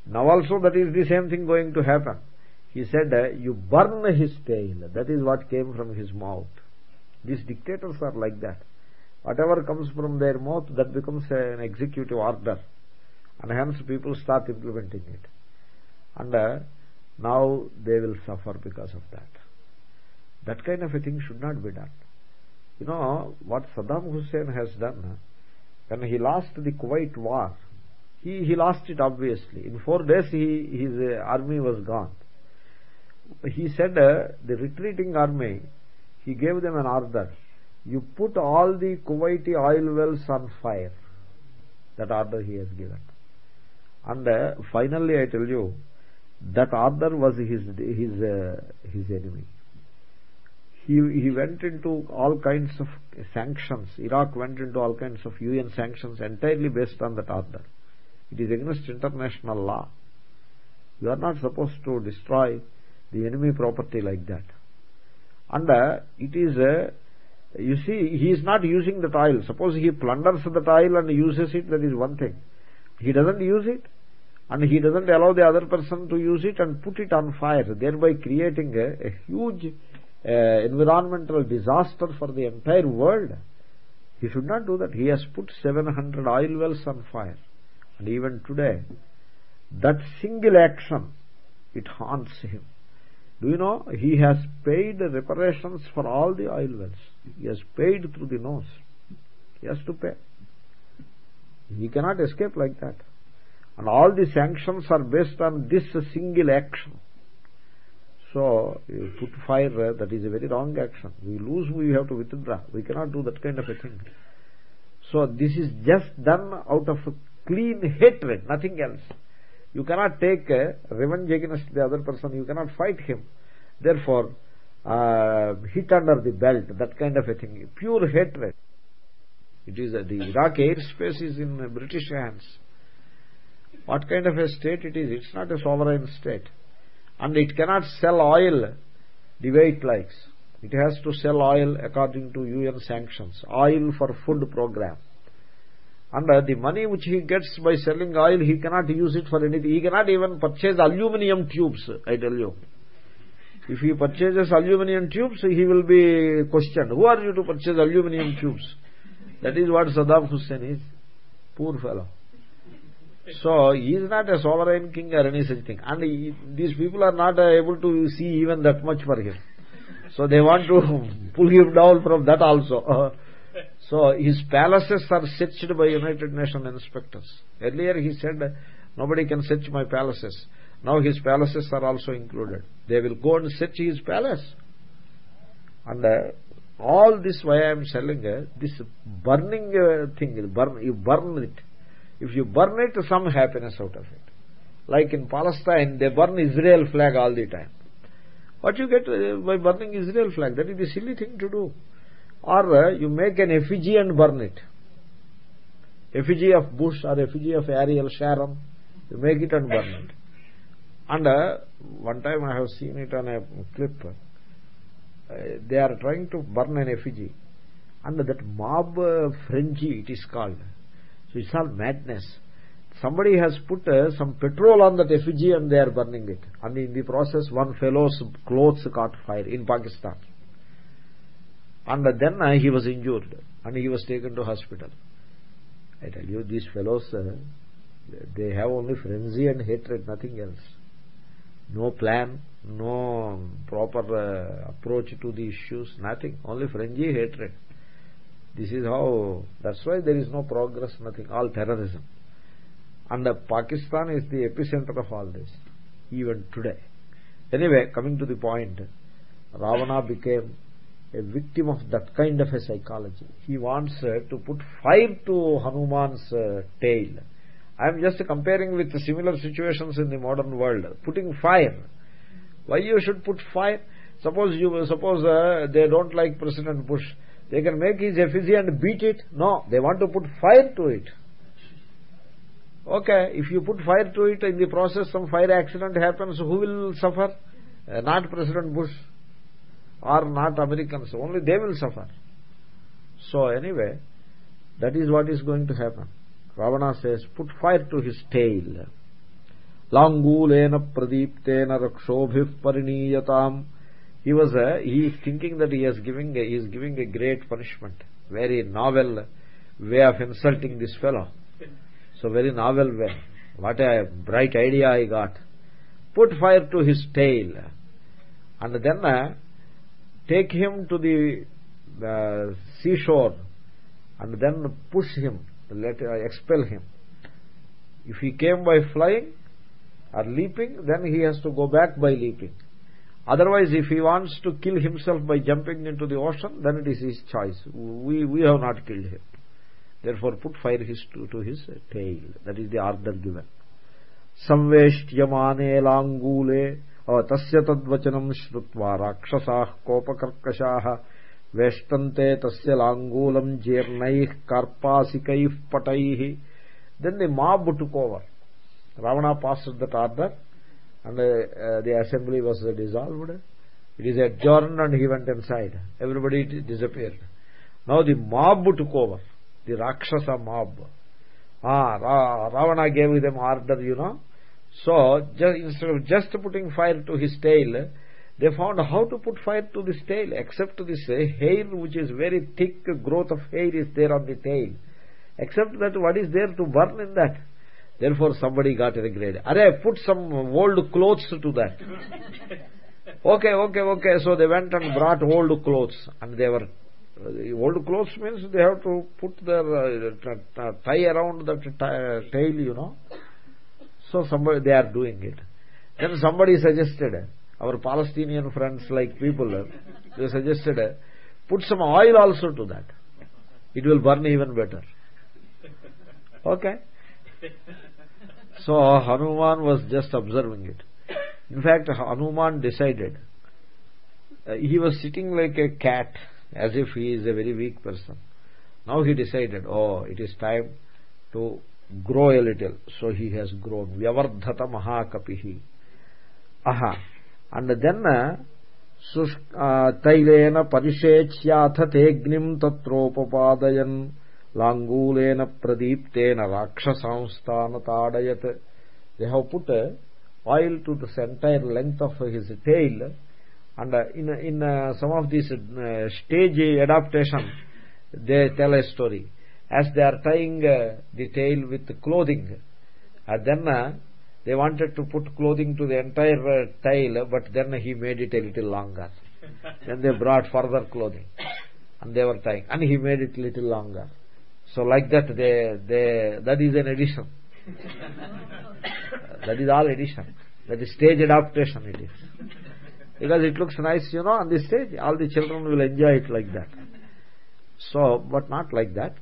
now also that is the same thing going to happen. He said uh, you burn his tail. That is what came from his mouth. These dictators are like that whatever comes from their mouth that becomes an executive order. And hence people start implementing it. And uh, now they will suffer because of that. That kind of a thing should not be done. You know what saddam hussein has done when he lost the kuwait war he he lost it obviously. In 4 days he his uh, army was gone. He said uh, the retreating army he gave them an order you put all the Kuwaiti oil wells on fire that order he has given. And uh, finally I tell you that order was his his uh, his enemy. He he went into all kinds of sanctions. Iraq went into all kinds of UN sanctions entirely based on that order. It is against international law. You are not supposed to destroy the enemy property like that. And uh, it is uh, you see he is not using the tile. Suppose he plunders the tile and uses it that is one thing. He doesn't use it and he doesn't allow the other person to use it and put it on fire thereby creating a, a huge uh, environmental disaster for the entire world. He should not do that. He has put 700 oil wells on fire. And even today that single action it haunts him. Do you know he has paid reparations for all the oil wells he has paid through the nose. He has to pay. He cannot escape like that. And all the sanctions are based on this single action. So you put fire that is a very wrong action. We lose we have to withdraw. We cannot do that kind of a thing. So this is just done out of clean hatred nothing else. You cannot take uh, revenge against the other person. You cannot fight him. Therefore uh, hit under the belt that kind of a thing. Pure hatred. It is uh, the iraq airspace is in british hands. What kind of a state it is it's not a sovereign state. And it cannot sell oil the way it likes. It has to sell oil according to un sanctions. Oil for food program. And uh, the money which he gets by selling oil he cannot use it for anything. He cannot even purchase aluminium tubes i tell you if he purchases aluminium tubes he will be questioned who are you to purchase aluminium tubes? That is what saddam hussein is. Poor fellow. So he is not a sovereign king or any such thing. And he, these people are not uh, able to see even that much for him. So they want to pull him down from that also. So his palaces are searched by united nations inspectors. Earlier he said nobody can search my palaces now his palaces are also included. They will go and search his palace. And uh, all this why i am selling uh, this burning uh, thing burn you burn it. If you burn it some happiness out of it. Like in palestine they burn israel flag all the time. What you get uh, by burning israel flag that is a silly thing to do. Or uh, you make an effigy and burn it. Effigy of bush or effigy of ariel sharon you make it and burn it and uh, one time i have seen it on a clip. Uh, they are trying to burn an effigy. And that mob uh, frenzy it is called. So it's all madness. Somebody has put uh, some petrol on that effigy and they are burning it. And in the process one fellow's clothes caught fire in pakistan. And then uh, he was injured and he was taken to hospital. I tell you these fellows uh, they have only frenzy and hatred nothing else no plan no proper uh, approach to the issues nothing only frenzy hatred. This is how that's why there is no progress nothing all terrorism. And pakistan is the epicenter of all this even today. Anyway coming to the point ravana became a victim of that kind of a psychology. He wants uh, to put fire to hanuman's uh, tail i am just comparing with similar situations in the modern world. Putting fire why you should put fire suppose you suppose uh, they don't like president bush. They can make his effigy and beat it. No they want to put fire to it. Okay if you put fire to it in the process some fire accident happens who will suffer? Uh, not president bush or not americans. Only they will suffer. So anyway that is what is going to happen ravana says put fire to his tail. Langulena pradiptena rakshobhih pariniyatam he was uh, he is thinking that he is giving a, he is giving a great punishment. Very novel way of insulting this fellow. So very novel way. What a bright idea i got. Put fire to his tail. And then uh, take him to the uh, seashore and then push him let uh, expel him if he came by flying or leaping then he has to go back by leaping otherwise if he wants to kill himself by jumping into the ocean then it is his choice we we have not killed him therefore put fire his to, to his tail that is the order given संवेष्ट्यमाने लाङ्गूले तस्य तद्वचनं श्रुत्वा राक्षसाः कोपकर्कशाः वेष्टंते तस्य लांगूलम जीर्ण कर्पासीक पट। The mob took over Ravana passed that order and the assembly was dissolved it is adjourned and he went in said everybody it disappeared now the mob took over the rakshasa mob Ravana gave them order you know so in of just putting fire to his tail they found how to put fire to this tail except to this uh, hair which is very thick growth of hair is there on the tail. Except that what is there to burn in that? Therefore somebody got a grade are put some old clothes to that. Okay okay okay. So they went and brought old clothes. And they were uh, old clothes means they have to put their uh, tie around that tail you know. So somebody they are doing it. Then somebody suggested our palestinian friends like people they suggested put some oil also to that. It will burn even better. Okay. So hanuman was just observing it. In fact hanuman decided uh, he was sitting like a cat as if he is a very weak person. Now he decided oh it is time to grow a little. So he has grown. Vyavardhata mahakapihi. Aha and then tailena parishechyatha tegnim tatropapadayan langulena pradiptena rakshasamstana tadayat. They have put oil to the entire length of his tail. And in in uh, some of these uh, stage adaptation they tell a story. As they are tying uh, the tail with clothing then they wanted to put clothing to the entire uh, tail but then he made it a little longer. Then they brought further clothing. And they were tying. And he made it a little longer. So like that they they that is an addition. That is all addition. That is stage adaptation it is. Because it looks nice you know on the stage. All the children will enjoy it like that. So but not like that.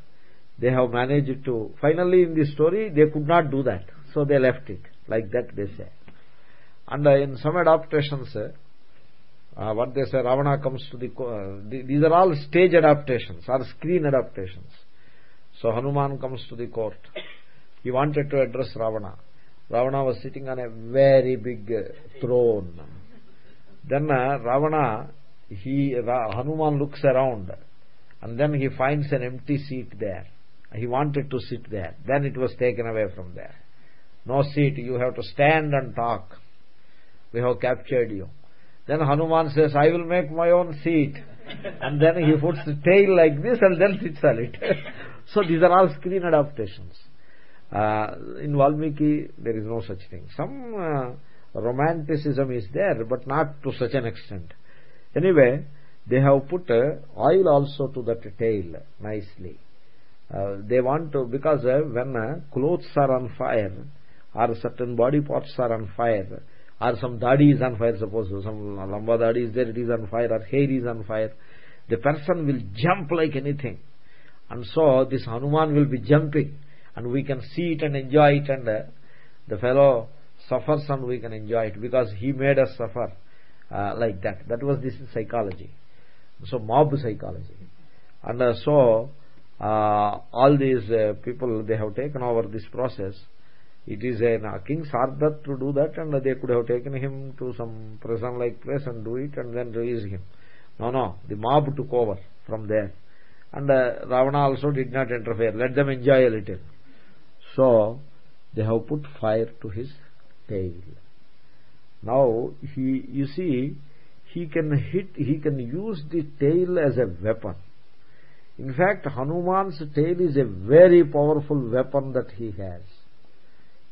They have managed to finally in the story they could not do that. So they left it like that they say. And uh, in some adaptations uh, what they say ravana comes to the uh, these are all stage adaptations or screen adaptations. So hanuman comes to the court. He wanted to address ravana. Ravana was sitting on a very big uh, throne. Then uh, ravana he hanuman looks around. And then he finds an empty seat there. He wanted to sit there. Then it was taken away from there no seat you have to stand and talk. We have captured you. Then hanuman says i will make my own seat. And then he puts the tail like this and then sits on it. So these are all screen adaptations. Uh, in valmiki there is no such thing. Some uh, romanticism is there but not to such an extent. Anyway they have put uh, oil also to that tail nicely. Uh, they want to because uh, when uh, clothes are on fire or certain body parts are on fire. Or some dadi is on fire suppose some lamba dadi is there it is on fire or hair is on fire. The person will jump like anything. And so this hanuman will be jumping and we can see it and enjoy it and uh, the fellow suffers and we can enjoy it because he made us suffer uh, like that. That was this psychology. So mob psychology. And uh, so all these people they have taken over this process it is a king Sardat to do that and they could have taken him to some prison like place and do it and then release him. No no. The mob took over from there. And uh, Ravana also did not interfere. Let them enjoy a little. So they have put fire to his tail. Now he you see he can hit he can use the tail as a weapon. In fact hanuman's tail is a very powerful weapon that he has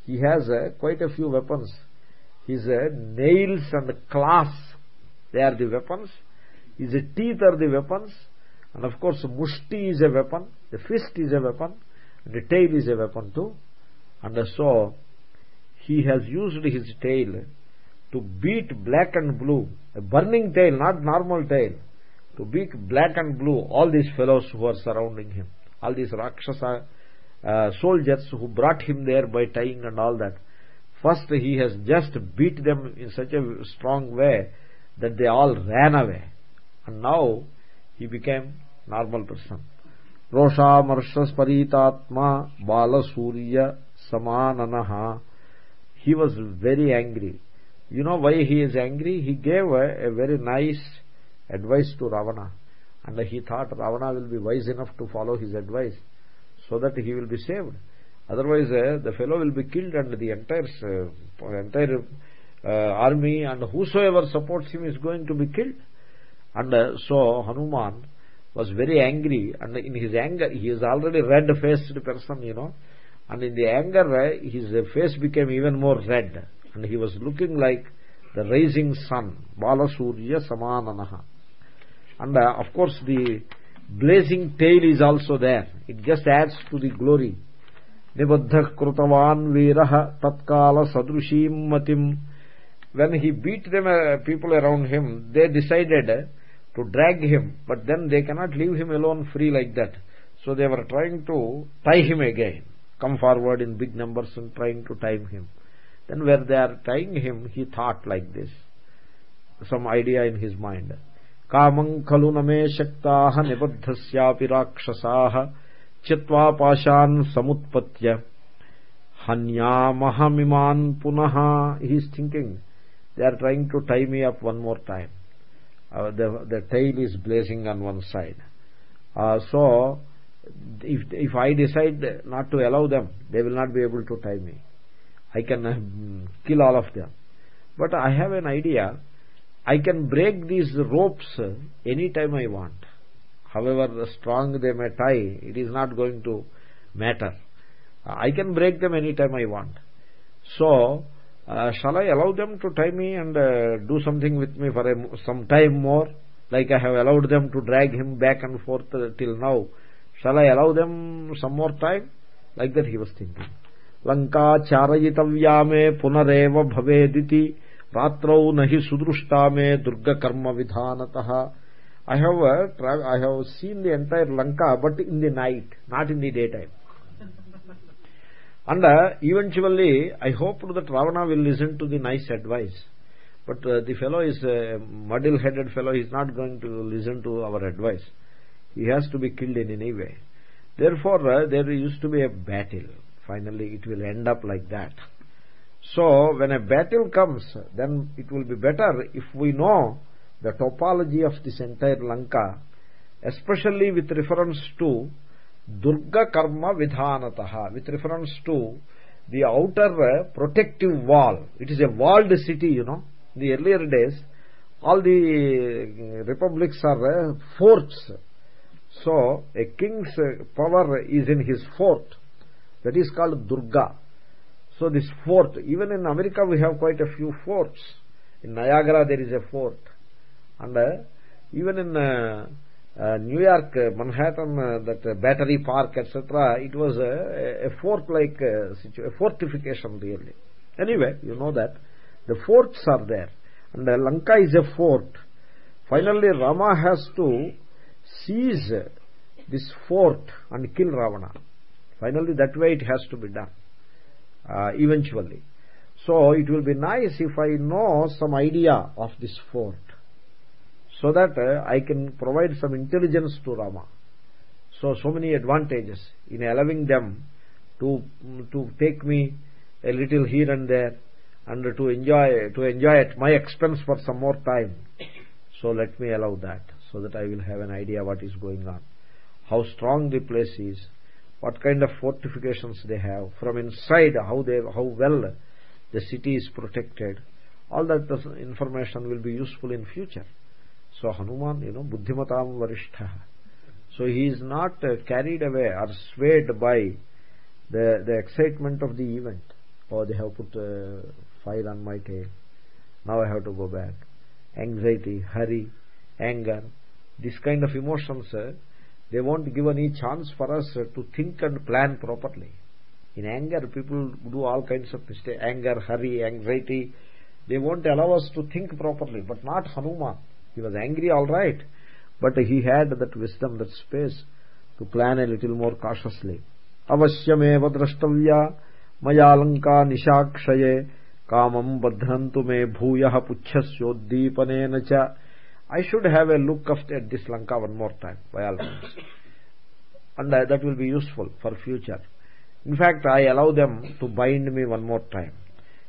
he has uh, quite a few weapons. His uh, nails and claws they are the weapons. His teeth are the weapons. And of course mushti is a weapon. The fist is a weapon. And the tail is a weapon too. And so he has used his tail to beat black and blue. A burning tail not normal tail. To beat black and blue all these fellows who are surrounding him. All these rakshasa uh, soldiers who brought him there by tying and all that first he has just beat them in such a strong way that they all ran away. And now he became normal person. Roshamarshasparithatma balasurya samananaha. He was very angry. You know why he is angry? He gave a, a very nice advice to ravana. And he thought ravana will be wise enough to follow his advice so that he will be saved. Otherwise uh, the fellow will be killed and the entire uh, entire uh, army and whosoever supports him is going to be killed. And uh, so hanuman was very angry and in his anger he is already red faced person you know. And in the anger uh, his face became even more red and he was looking like the rising sun balasurya samananaha. And uh, of course the blazing tail is also there. It just adds to the glory. Nibaddha krutavan virah tatkala sadrushim matim. When he beat them uh, people around him they decided uh, to drag him. But then they cannot leave him alone free like that. So they were trying to tie him again. Come forward in big numbers and trying to tie him. Then where they are tying him he thought like this. Some idea in his mind काम खलु न मे शक्ता निबद्धस्क्षसा चिवा पाशा समुत्पत्य हनियामहमीमान पुनः he is thinking they are trying to tie me up one more time the tail is blessing on one side so if if i decide to to allow them, they will not be able to tie me. I can, kill all of them. But i have an i can break these ropes any time i want. However strong they may tie it is not going to matter. I can break them any time i want. So uh, shall i allow them to tie me and uh, do something with me for a, some time more? Like i have allowed them to drag him back and forth uh, till now. Shall i allow them some more time? Like that he was thinking. Lanka charayitavya me punareva bhavediti me durga karma vidhanatah i have uh, i have seen the entire lanka but in the night not in the daytime. And uh, eventually i hope that ravana will listen to the nice advice. But uh, the fellow is a muddle headed fellow he is not going to listen to our advice. He has to be killed in any way. Therefore uh, there used to be a battle. Finally it will end up like that so when a battle comes then it will be better if we know the topology of this entire lanka especially with reference to durga karma vidhanatah with reference to the outer uh, protective wall. It is a walled city you know. In the earlier days all the uh, republics are uh, forts. So a king's power is in his fort. That is called durga so this fort even in america we have quite a few forts. In niagara there is a fort. And uh, even in uh, uh, new york uh, manhattan that battery park etc it was a, a fort like a fortification really. Anyway you know that. The forts are there. And lanka is a fort. Finally rama has to seize this fort and kill ravana. Finally that way it has to be done uh, eventually. So it will be nice if i know some idea of this fort so that uh, i can provide some intelligence to rama. So so many advantages in allowing them to to take me a little here and there and to enjoy to enjoy at my expense for some more time. So let me allow that so that i will have an idea what is going on. How strong the place is what kind of fortifications they have from inside how they how well the city is protected. All that information will be useful in future. So hanuman you know buddhimatam varishtha. So he is not uh, carried away or swayed by the the excitement of the event. Oh they have put uh, fire on my tail. Now i have to go back. Anxiety hurry anger this kind of emotions uh, they won't give any chance for us to think and plan properly. In anger people do all kinds of mistakes. Anger hurry anxiety. They won't allow us to think properly. But not hanuman. He was angry all right. But he had that wisdom that space to plan a little more cautiously. Drashtavya maya lanka nishakshaye kamam badhantu me bhuyah puchhasyoddīpanena cha I should have a look at this Lanka one more time by all means. And uh, that will be useful for future. In fact I allow them to bind me one more time.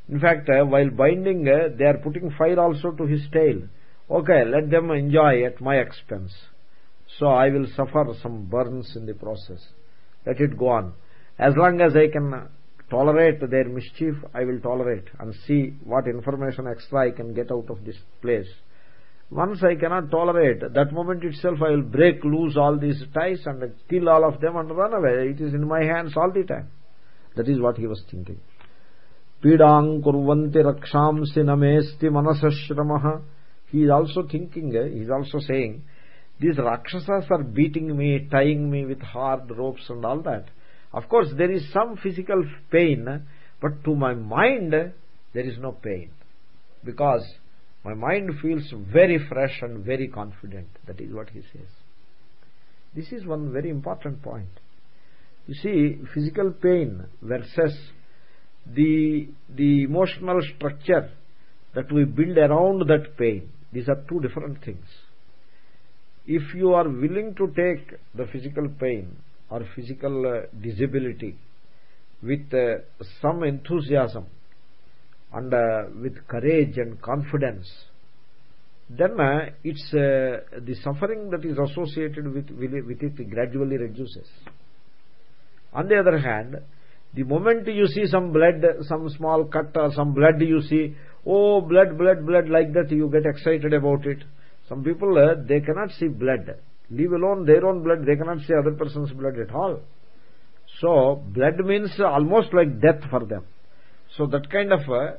In fact uh, while binding uh, they are putting fire also to his tail. Okay let them enjoy at my expense. So I will suffer some burns in the process. Let it go on. As long as I can tolerate their mischief I will tolerate and see what information extra I can get out of this place once I cannot tolerate that moment itself I will break loose all these ties and kill all of them and run away. It is in my hands all the time. That is what he was thinking. Pidang kurvanti rakshamsi namesti manasashramah. He is also thinking eh? he is also saying these rakshasas are beating me tying me with hard ropes and all that. Of course there is some physical pain but to my mind there is no pain. Because my mind feels very fresh and very confident. That is what he says. This is one very important point. You see physical pain versus the the emotional structure that we build around that pain. These are two different things. If you are willing to take the physical pain or physical uh, disability with uh, some enthusiasm and uh, with courage and confidence. Then uh, it's uh, the suffering that is associated with, with it gradually reduces. On the other hand the moment you see some blood some small cut or some blood you see oh blood blood blood like that you get excited about it. Some people uh, they cannot see blood. Leave alone their own blood they cannot see other person's blood at all. So blood means almost like death for them. So that kind of uh,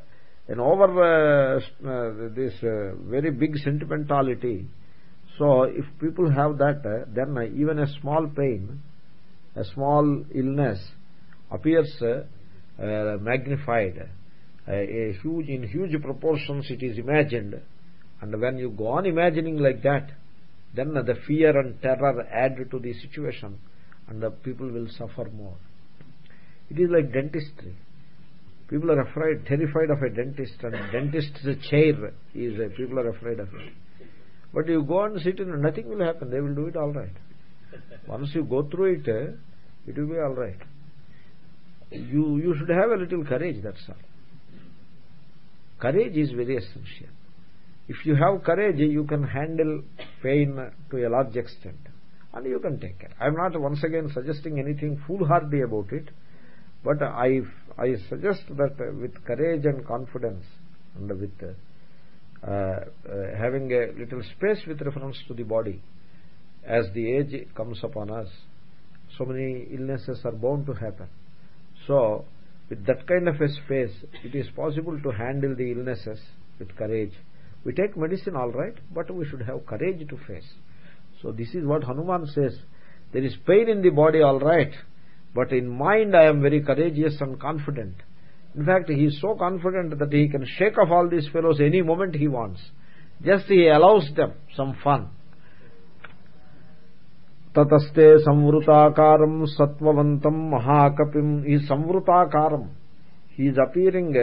an over uh, uh, this uh, very big sentimentality. So if people have that uh, then even a small pain a small illness appears uh, magnified. A huge in huge proportions it is imagined. And when you go on imagining like that then the fear and terror add to the situation and the people will suffer more. It is like dentistry people are afraid terrified of a dentist and dentist's chair. Is a, people are afraid of it but you go and sit in nothing will happen. They will do it all right. Once you go through it eh, it will be all right. You you should have a little courage that's all. Courage is very essential. If you have courage you can handle pain to a large extent. And you can take care. I am not once again suggesting anything foolhardy about it but i i suggest that with courage and confidence and with uh, uh, having a little space with reference to the body as the age comes upon us so many illnesses are bound to happen. So with that kind of a space it is possible to handle the illnesses with courage. We take medicine all right but we should have courage to face. So this is what hanuman says. There is pain in the body all right but in mind i am very courageous and confident. In fact he is so confident that he can shake off all these fellows any moment he wants. Just he allows them some fun. Tataste samvrutakaram satvavantam mahakapim. Is samvrutakaram he is appearing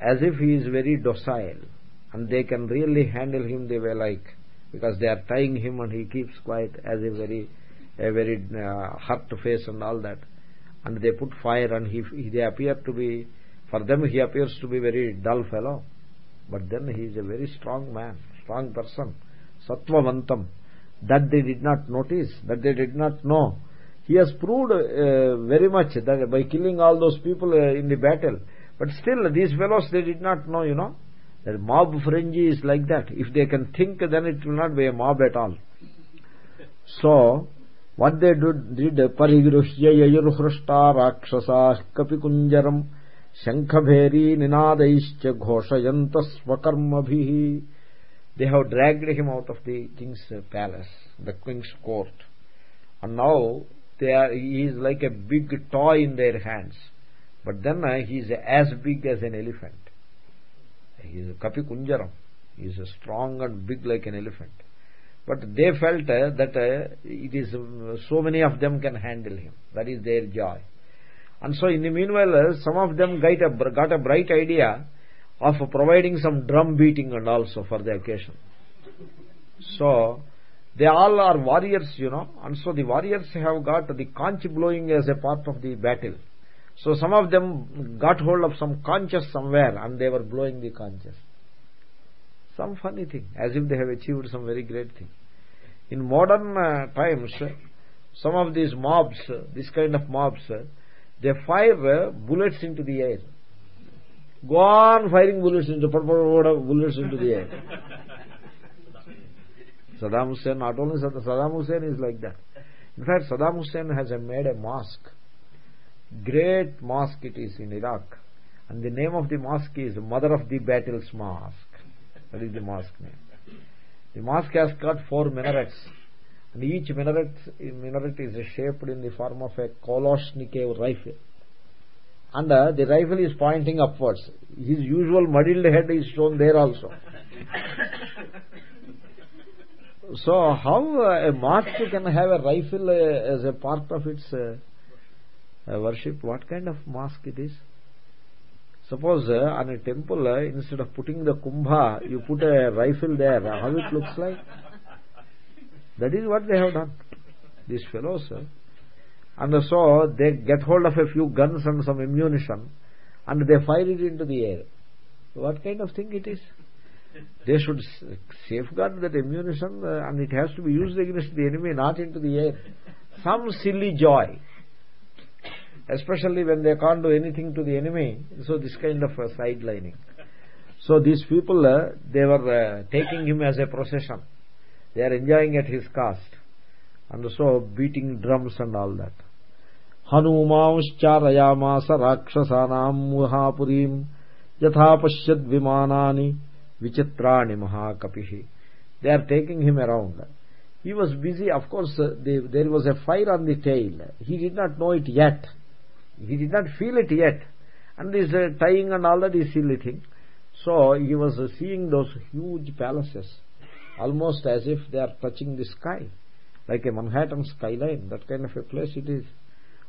as if he is very docile. And they can really handle him they were like because they are tying him and he keeps quiet as a very a very uh, hurt face and they put fire and he, he they appear to be for them he appears to be very dull fellow. But then he is a very strong man strong person. Sattvavantam. That they did not notice that they did not know. He has proved uh, very much that by killing all those people uh, in the battle. But still these fellows they did not know you know. That mob frenzy is like that. If they can think then it will not be a mob at all. So what they did, kapikunjaram they have dragged him out of the king's palace the king's court. And now he is like a big toy in their hands. But then uh, he is as big as an elephant. He is a kapi kunjaram he is strong and big like an elephant but they felt uh, that uh, it is uh, so many of them can handle him. That is their joy. And so in the meanwhile some of them got a, got a bright idea of providing some drum beating and also for the occasion. So they all are warriors you know. And so the warriors have got the conch blowing as a part of the battle. So some of them got hold of some conches somewhere and they were blowing the conches some funny thing. As if they have achieved some very great thing. In modern uh, times some of these mobs this kind of mobs they fire uh, bullets into the air. Go on firing bullets into bullets into the air. Saddam Hussein not only Saddam Hussein is like that. In fact Saddam Hussein has made a mosque. Great mosque it is in Iraq. And the name of the mosque is Mother of the Battles Mosque that is the mosque name. The mosque has got four minarets. And each minaret, minaret is shaped in the form of a Kalashnikov rifle. And uh, the rifle is pointing upwards. His usual muddled head is shown there also. So how uh, a mosque can have a rifle uh, as a part of its worship? What kind of mosque it is suppose uh, on a temple uh, instead of putting the kumbha you put a rifle there. How it looks like? That is what they have done. These fellows uh, and so they get hold of a few guns and some ammunition and they fire it into the air. What kind of thing it is? They should safeguard that ammunition uh, and it has to be used against the enemy not into the air. Some silly joy especially when they can't do anything to the enemy so this kind of sidelining. So these people uh, they were uh, taking him as a procession. They are enjoying at his cost and so beating drums and all that. హనుమాంశ్చారయామాస రాక్షసానాం ముహాపురీం యథా పశ్యద్ విమానాని విచిత్రాణి మహాకపి they are taking him around he was busy of course uh, there was a fire on the tail. He did not know it yet he did not feel it yet and this uh, tying and all that is silly thing so he was uh, seeing those huge palaces almost as if they are touching the sky like a manhattan skyline that kind of a place it is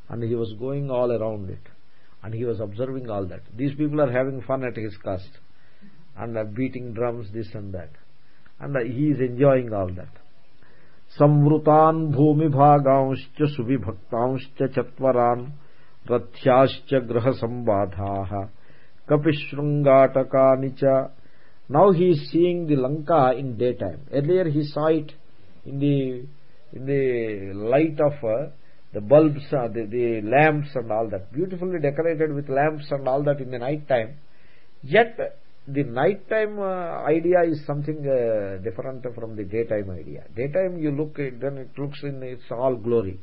and he was going all around it and he was observing all that these people are having fun at his cost and uh, beating drums this and that and uh, he is enjoying all that संवृतान् भूमिभागांश्च सुविभक्तांश्च चत्वरान् रथ्याश्च ग्रहसंबाधाः कपिशृङ्गाटकानि च now he is seeing the lanka in daytime earlier he saw it in the in the light of uh, the bulbs uh, the, the lamps and all that beautifully decorated with lamps and all that in the night time yet the nighttime uh, idea is something uh, different from the daytime idea daytime you look then it looks in its all glory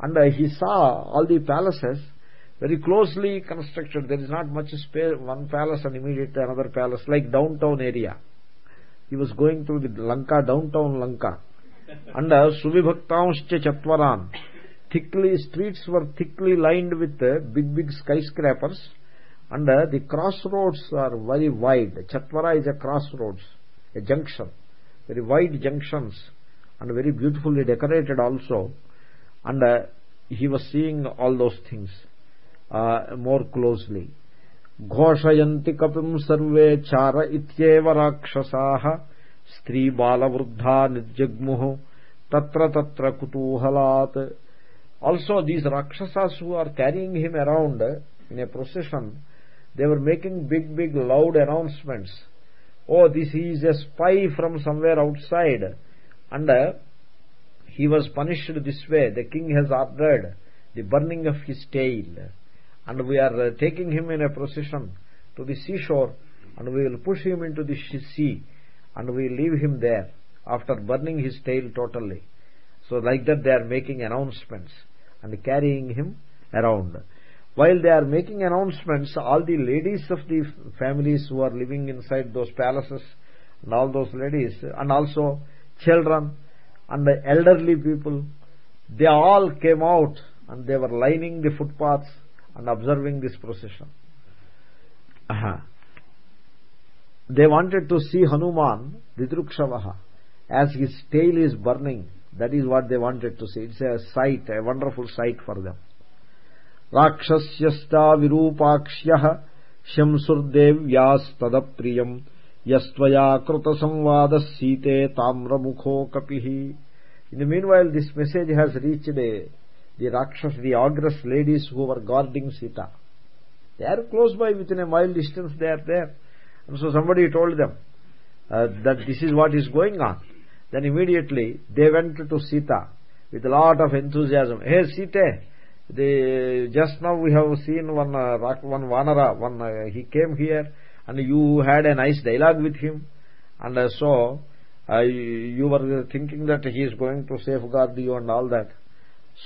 and uh, he saw all the palaces very closely constructed. There is not much space one palace and immediately another palace like downtown area. He was going through the lanka downtown lanka. And uh, suvibhaktanscha chatvaran thickly streets were thickly lined with uh, big big skyscrapers. And uh, the crossroads are very wide. Chatvara is a crossroads a junction very wide junctions and very beautifully decorated also and uh, he was seeing all those things uh, more closely. ఘోషయంతి కపిం సర్వే చార ఇత్యేవ రాక్షసాః స్త్రీ బాల వృద్ధా నిర్జగ్ముః తత్ర తత్ర kutuhalat. Also, these rakshasas who are carrying him around in a procession, they were making big big loud announcements. Oh this is a spy from somewhere outside. And uh, he was punished this way. The king has ordered the burning of his tail. And we are uh, taking him in a procession to the seashore and we will push him into the sea and we leave him there after burning his tail totally. So like that they are making announcements and carrying him around. While they are making announcements all the ladies of the families who are living inside those palaces and all those ladies and also children and the elderly people they all came out and they were lining the footpaths and observing this procession. Aha. they wanted to see hanuman didrukshavaha as his tail is burning. That is what they wanted to see. It's a sight a wonderful sight for them yastvaya krita in the meanwhile this message has reached the, the rakshas the ogress ladies who were guarding sita. They are close by within a mile distance they are there. And so somebody told them uh, that this is what is going on. Then immediately they went to sita with a lot of enthusiasm. Hey sita the just now we have seen one uh, one vanara one uh, he came here and you had a nice dialogue with him. And uh, so uh, you were thinking that he is going to safeguard you and all that.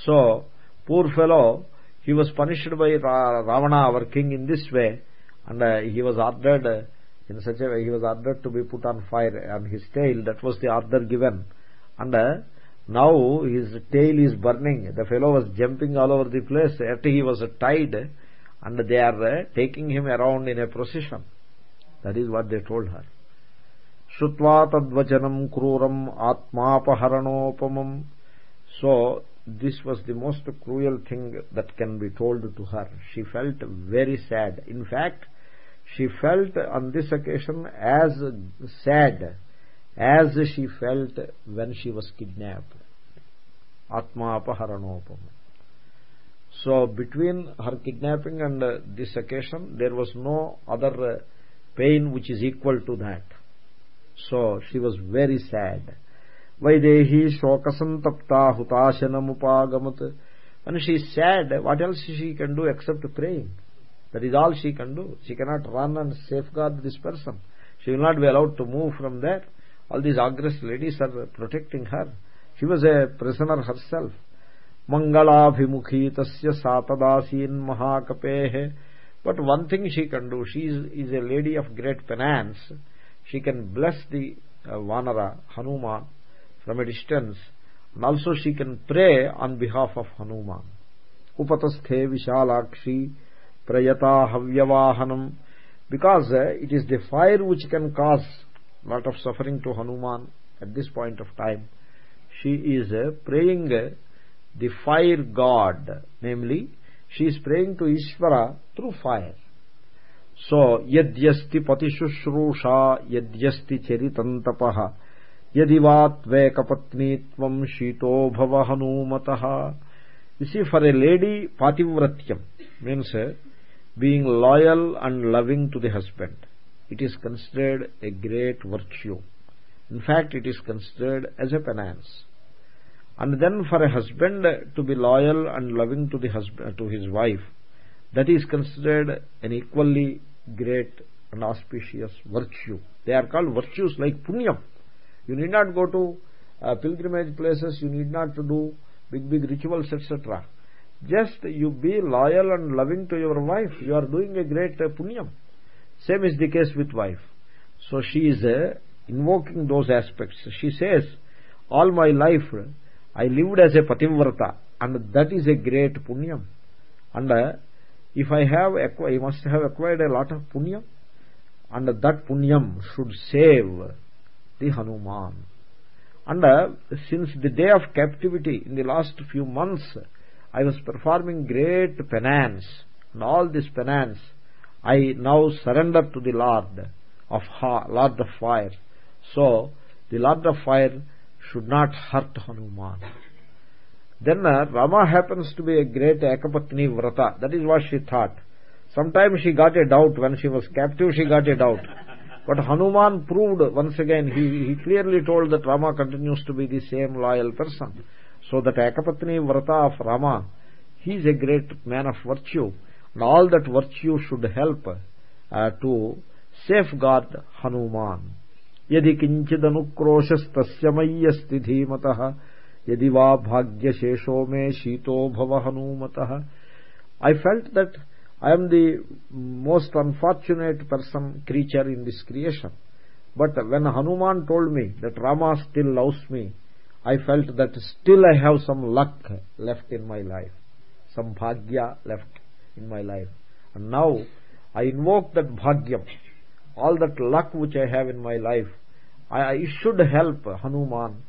So poor fellow he was punished by ravana our king in this way. And uh, he was ordered uh, in such a way he was ordered to be put on fire on his tail. That was the order given. And now his tail is burning. The fellow was jumping all over the place. After he was tied. And they are uh, taking him around in a procession that is what they told her. Shutva tadvachanam kruram atmapaharanopamam. So this was the most cruel thing that can be told to her. She felt very sad. In fact she felt on this occasion as sad as she felt when she was kidnapped. Atma apaharanopam so between her kidnapping and this occasion there was no other pain which is equal to that. So she was very sad. Vaidehi shokasantapta hutashanamupagamat and she is sad what else she can do except praying? That is all she can do. She cannot run and safeguard this person. She will not be allowed to move from there. All these aggressive ladies are protecting her. She was a prisoner herself. Mangalabhimukhi tasya satadasin mahakapehe but one thing she can do she is, is a lady of great penance she can bless the uh, vanara hanuman from a distance. And also she can pray on behalf of hanuman upatasthe vishalakshi prayata havyavahanam because uh, it is the fire which can cause lot of suffering to hanuman at this point of time. She is uh, praying uh, the fire god namely she is praying to ishvara through fire. So yadyasti patishushruusha yadyasti charitantapah yadi vatvekapatnitvam shito bhava hanumatah you see for a lady pativratyam means uh, being loyal and loving to the husband it is considered a great virtue. In fact it is considered as a penance and then for a husband to be loyal and loving to the husband to his wife that is considered an equally great and auspicious virtue. They are called virtues like punyam. You need not go to uh, pilgrimage places you need not to do big big rituals etc just you be loyal and loving to your wife you are doing a great uh, punyam. Same is the case with wife. So she is uh, invoking those aspects. She says all my life i lived as a pativrata and that is a great punyam. And uh, if i have i must have acquired a lot of punyam and that punyam should save the hanuman. And uh, since the day of captivity in the last few months i was performing great penance. And all this penance i now surrender to the lord of lord of fire. So the lord of fire should not hurt hanuman. Then uh, rama happens to be a great ekapatni vrata. That is what she thought. Sometimes she got a doubt. When she was captive she got a doubt. But hanuman proved once again he, he clearly told that rama continues to be the same loyal person. So that ekapatni vrata of rama he is a great man of virtue. And all that virtue should help uh, to safeguard hanuman यदि किञ्चिदनुक्रोशस्तस्य मय्यस्ति धीमतः यदि वा भाग्यशेषो मे शीतो भव हनूमतः I felt that I am the most unfortunate person, creature in this creation. But when Hanuman told me that Rama still loves me, I felt that still I have some luck left in my life, some bhagya left in my life. And now I invoke that bhagyam, all that luck which I have in my life, I, I should help Hanuman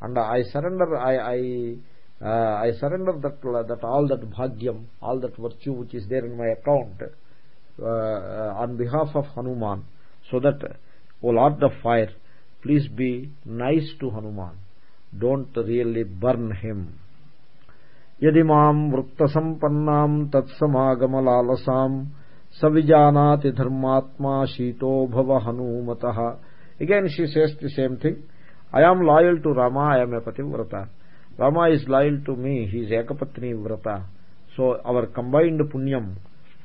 and I surrender I I, uh, I surrender that that all that bhagyam all that virtue which is there in my account uh, uh, on behalf of Hanuman so that O Lord of fire please be nice to Hanuman don't really burn him यदि मां वृत्तसम्पन्नां तत्समागमलालसां सविजानाति धर्मात्मा शीतो भव हनूमतः again she says the same thing i am loyal to rama i am a pativrata rama is loyal to me he is ekapatni vrata so our combined punyam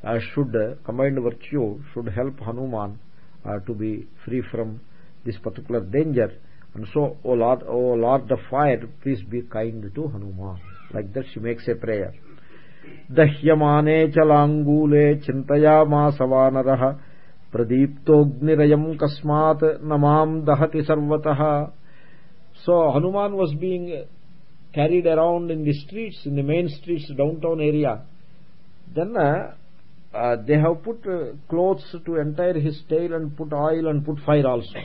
uh, should uh, combined virtue should help hanuman uh, to be free from this particular danger and so o lord o lord of fire please be kind to hanuman like that she makes a prayer दह्यमाने च लाङ्गूले चिन्तयामासवानरः so hanuman was being carried around in the streets in the main streets downtown area. Then uh, uh, they have put uh, clothes to entire his tail and put oil and put fire also.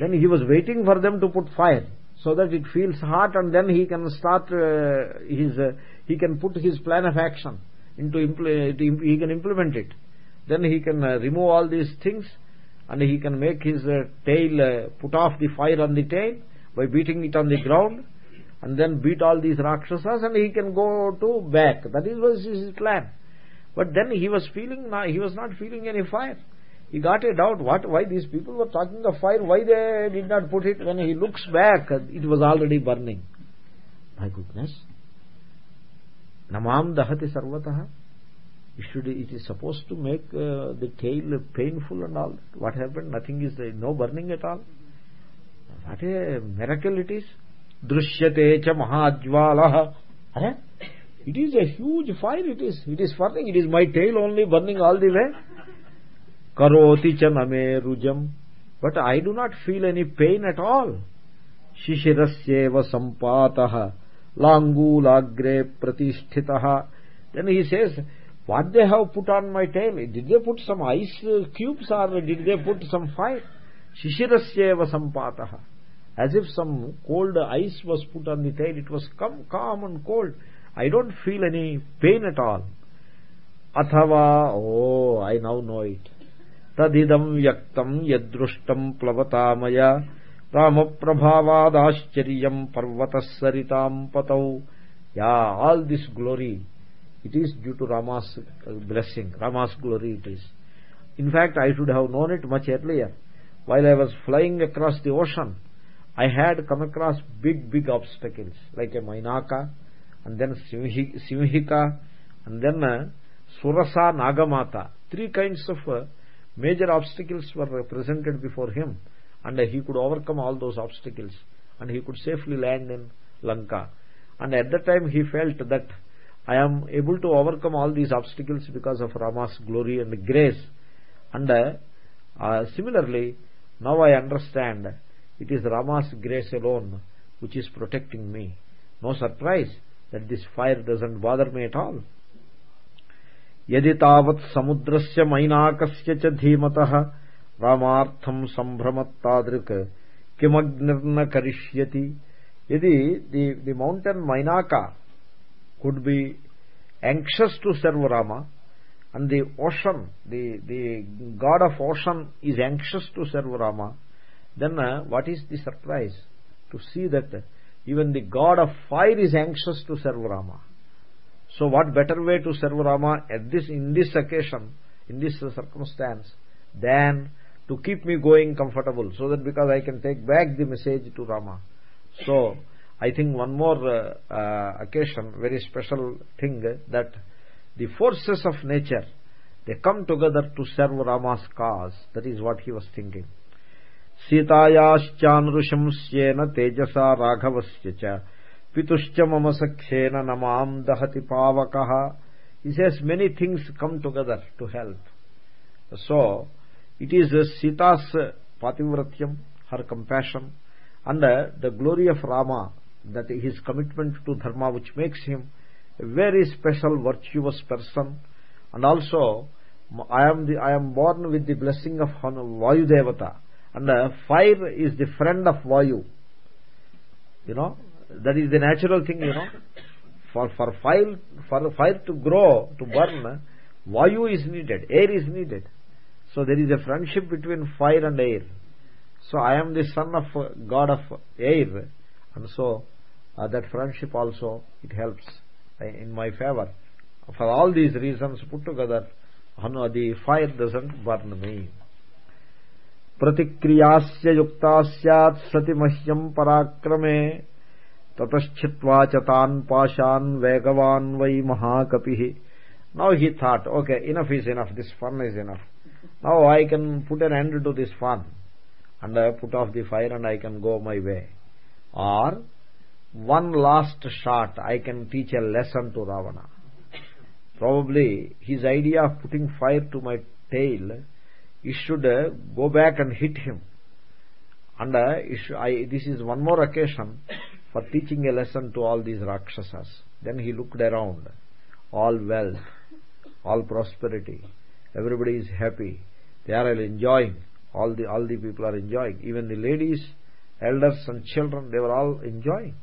Then he was waiting for them to put fire so that it feels hot and then he can start his he can put his plan of action into he can implement it then he can uh, remove all these things and he can make his uh, tail uh, put off the fire on the tail by beating it on the ground and then beat all these rakshasas and he can go to back. That is was his plan. But then he was feeling he was not feeling any fire. He got a doubt what why these people were talking of fire why they did not put it. When he looks back it was already burning. My goodness. Namam dahati sarvatah it should it is supposed to make uh, the tail painful and all. What happened? Nothing is there no burning at all. What a miracle it is. Drishyate cha it is a huge fire it is. It is burning. It is my tail only burning all the way. Karoti cha name rujam. But i do not feel any pain at all. Shishirasyeva sampatah langulagre pratisthitah then he says what they have put on my tail did they put some ice cubes or did they put some fire shishirasyeva sampatah as if some cold ice was put on the tail it was calm, calm and cold i don't feel any pain at all athava oh i now know it tadidam yaktam yadrushtam plavatamaya ramaprabhavadaschariyam parvatas saritam patau yeah all this glory it is due to Rama's blessing, Rama's glory it is. In fact, I should have known it much earlier. While I was flying across the ocean, I had come across big, big obstacles, like a Mainaka, and then Simhika, and then uh, Surasa Nagamata. Three kinds of uh, major obstacles were presented before him, and uh, he could overcome all those obstacles, and he could safely land in Lanka. And at that time he felt that I am able to overcome all these obstacles because of Rama's glory and grace. And uh, uh, similarly, now I understand it is Rama's grace alone which is protecting me. No surprise that this fire doesn't bother me at all. यदि तावत् समुद्रस्य मैनाकस्य च धीमतः रामार्थं सम्भ्रमत्तादृक् किमग्निर्न करिष्यति यदि the, the mountain Mainaka could be anxious to serve Rama and the ocean, the, the god of ocean is anxious to serve Rama, then uh, what is the surprise? To see that even the god of fire is anxious to serve Rama. So what better way to serve Rama at this, in this occasion, in this circumstance, than to keep me going comfortable, so that because I can take back the message to Rama. So, i think one more uh, uh, occasion very special thing uh, that the forces of nature they come together to serve rama's cause. That is what he was thinking. सीतायाश्चानृशंस्येन तेजसा राघवस्य च पितुश्च मम सख्येन namam दहति पावकः He says many things come together to help. So it is uh, sita's uh, pativratyam her compassion and the glory of rama that his commitment to dharma which makes him a very special virtuous person. And also I am the I am born with the blessing of Vayu Devata. And uh, fire is the friend of Vayu. You know that is the natural thing you know. For for fire for fire to grow to burn Vayu is needed air is needed. So there is a friendship between fire and air. So I am the son of God of air. And so uh, that friendship also it helps uh, in my favor for all these reasons put together the fire doesn't burn me प्रतिक्रियास्य युक्ता स्यात् सति मह्यम् पराक्रमे ततश्चित्वा च तान् पाशान् वेगवान् वै महाकपिः now he thought okay enough is enough this fun is enough now i can put an end to this fun and I put off the fire and i can go my way or one last shot I can teach a lesson to Ravana. Probably his idea of putting fire to my tail, he should uh, go back and hit him. And uh, I, this is one more occasion for teaching a lesson to all these Rakshasas. Then he looked around. All wealth, all prosperity. Everybody is happy. They are enjoying. All the, all the people are enjoying. Even the ladies, elders and children, they were all enjoying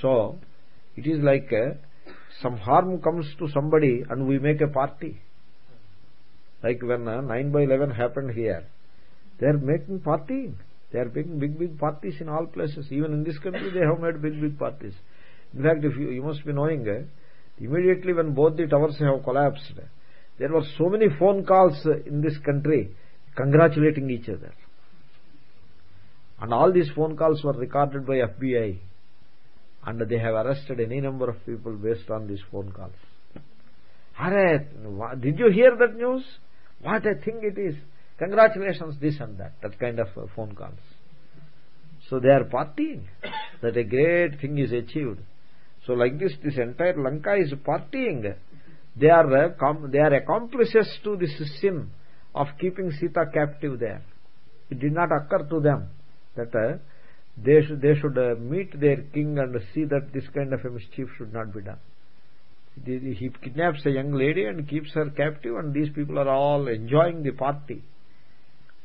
so it is like uh, some harm comes to somebody and we make a party. Like when uh, 9 by 11 happened here they are making party they are making big big parties in all places. Even in this country they have made big big parties. In fact if you, you must be knowing uh, immediately when both the towers have collapsed there were so many phone calls in this country congratulating each other. And all these phone calls were recorded by fbi and they have arrested any number of people based on these phone calls Are, did you hear that news? What a thing it is. Congratulations this and that that kind of uh, phone calls. So they are partying that a great thing is achieved. So like this this entire lanka is partying. They are uh, they are accomplices to this sin of keeping sita captive there. It did not occur to them that uh, they should they should uh, meet their king and see that this kind of a mischief should not be done. He kidnaps a young lady and keeps her captive and these people are all enjoying the party.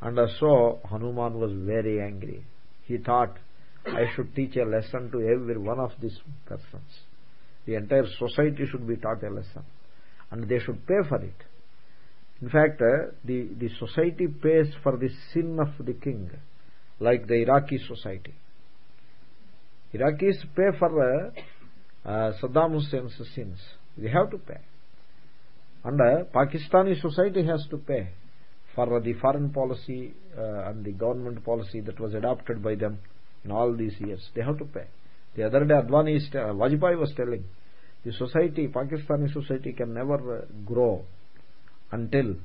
And so hanuman was very angry. He thought i should teach a lesson to every one of these persons. The entire society should be taught a lesson and they should pay for it. In fact uh, the the society pays for the sin of the king like the iraqi society. Iraqis pay for uh, saddam hussein's sins. They have to pay. And uh, pakistani society has to pay for the foreign policy uh, and the government policy that was adopted by them in all these years. They have to pay. The other day advani is, uh, vajpayee was telling the society pakistani society can never uh, grow until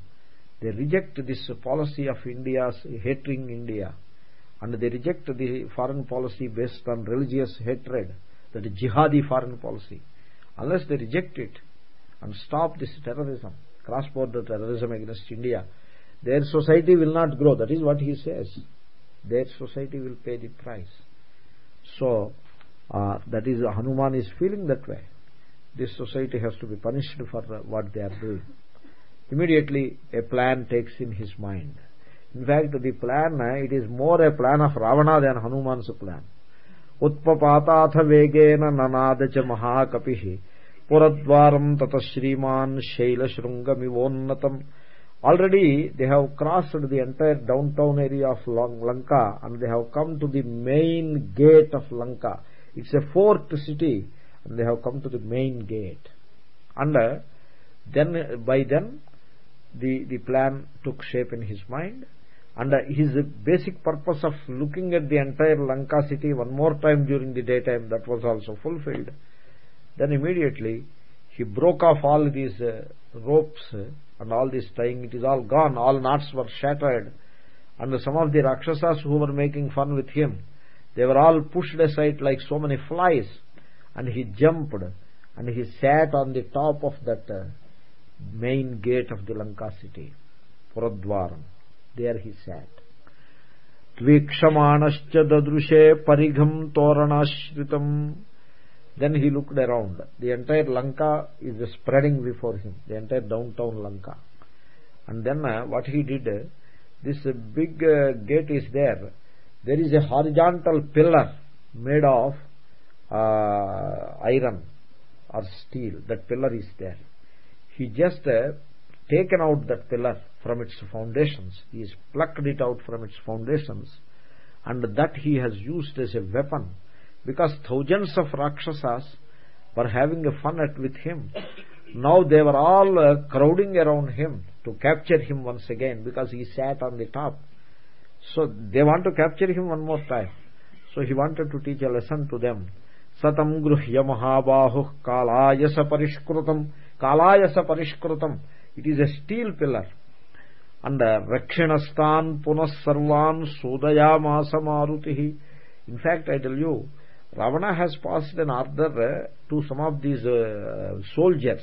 they reject this policy of india's hating india and they reject the foreign policy based on religious hatred that is jihadi foreign policy. Unless they reject it and stop this terrorism cross border terrorism against india their society will not grow. That is what he says. Their society will pay the price. So uh, that is hanuman is feeling that way. This society has to be punished for what they are doing. Immediately a plan takes in his mind in fact the plan it is more a plan of ravana than hanuman's plan उत्पपाताथ वेगेन ननाद च महाकपिः पुरद्वारम् ततः श्रीमान् शैलशृङ्गमिवोन्नतम् already they have crossed the entire downtown area of lanka and they have come to the main gate of lanka it's a fort city and they have come to the main gate and uh, then by then the the plan took shape in his mind and uh, his basic purpose of looking at the entire lanka city one more time during the daytime that was also fulfilled. Then immediately he broke off all these uh, ropes uh, and all this tying. It is all gone. All knots were shattered. And some of the rakshasas who were making fun with him they were all pushed aside like so many flies. And he jumped and he sat on the top of that main gate of the lanka city puradwaram there he sat tvikshamanascha dadrushe parigham toranashritam then he looked around the entire lanka is spreading before him the entire downtown lanka and then uh, what he did uh, this uh, big uh, gate is there there is a horizontal pillar made of uh, iron or steel that pillar is there he just uh, taken out that pillar from its foundations. He has plucked it out from its foundations. And that he has used as a weapon. Because thousands of rakshasas were having a fun at with him. Now they were all uh, crowding around him to capture him once again because he sat on the top. So they want to capture him one more time. So he wanted to teach a lesson to them. Satam gruhya mahabahu kalayasa parishkrutam. Kalayasa parishkrutam. It is a steel pillar and rakshinastan punas sarvan sudayamasa marutihi in fact i tell you ravana has passed an order uh, to some of these uh, soldiers.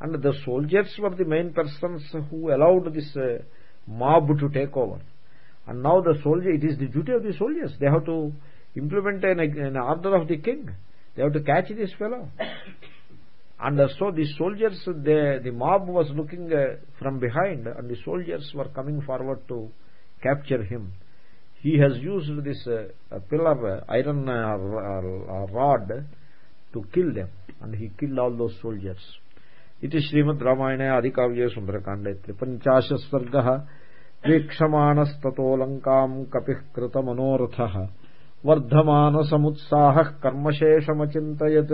And the soldiers were the main persons who allowed this uh, mob to take over. And now the soldier it is the duty of the soldiers. They have to implement an order of the king. They have to catch this fellow and so the soldiers the, the mob was looking uh, from behind and the soldiers were coming forward to capture him he has used this uh, pillar uh, iron uh, rod to kill them and he killed all those soldiers इति श्रीमद्रामायणे आदिकाव्ये सुन्दरकाण्डे त्रिपञ्चाशत् सर्गः वीक्षमाणस्ततो लङ्काम् कपिः कृतमनोरथः वर्धमानसमुत्साहः कर्मशेषमचिन्तयत्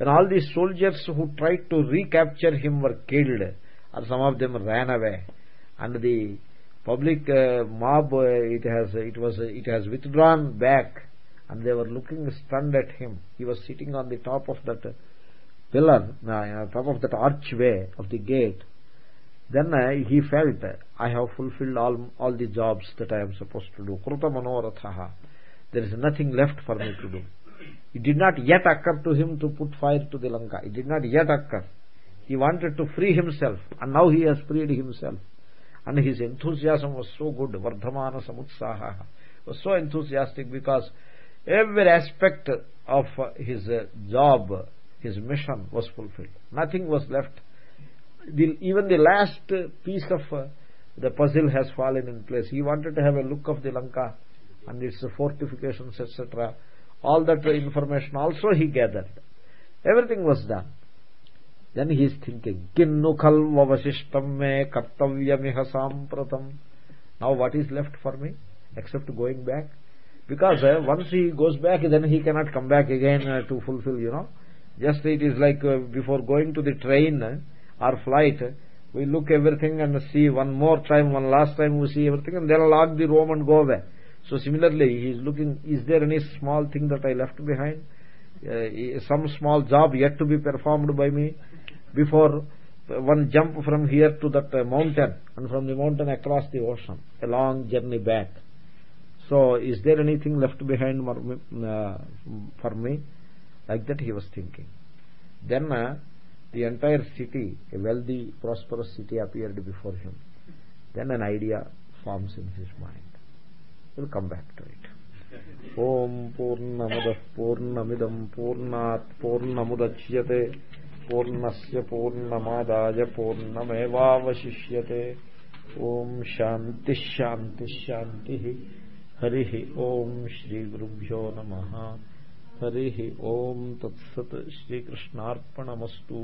when all these soldiers who tried to recapture him were killed or some of them ran away and the public uh, mob uh, it has it was it has withdrawn back and they were looking stunned at him. He was sitting on the top of that pillar uh, top of that archway of the gate. Then uh, he felt i have fulfilled all all the jobs that i am supposed to do. Kruta there is nothing left for me to do it did not yet occur to him to put fire to the lanka. It did not yet occur. He wanted to free himself and now he has freed himself. And his enthusiasm was so good vardhamana samutsaha. Was so enthusiastic because every aspect of his job his mission was fulfilled. Nothing was left. The, even the last piece of uh, the puzzle has fallen in place. He wanted to have a look of the lanka and its fortifications etc all that information also he gathered. Everything was done. Then he is thinking kinnu khalva vasishtam me kartavyamiha sampratam. Now what is left for me except going back? Because uh, once he goes back then he cannot come back again uh, to fulfill you know. Just it is like uh, before going to the train uh, or flight we look everything and see one more time one last time we see everything and then lock the room and go away so similarly he is looking is there any small thing that i left behind? Uh, some small job yet to be performed by me before one jump from here to that uh, mountain and from the mountain across the ocean a long journey back. So is there anything left behind uh, for me? Like that he was thinking. Then uh, the entire city a wealthy prosperous city appeared before him. Then an idea forms in his mind will come back to it om purnamada purnamidam purnat purnamudachyate purnasya purnamadaya purnameva avashishyate om shanti shanti shanti hari om shri gurubhyo namaha Hari ओम तत्सत श्री कृष्णार्पणमस्तु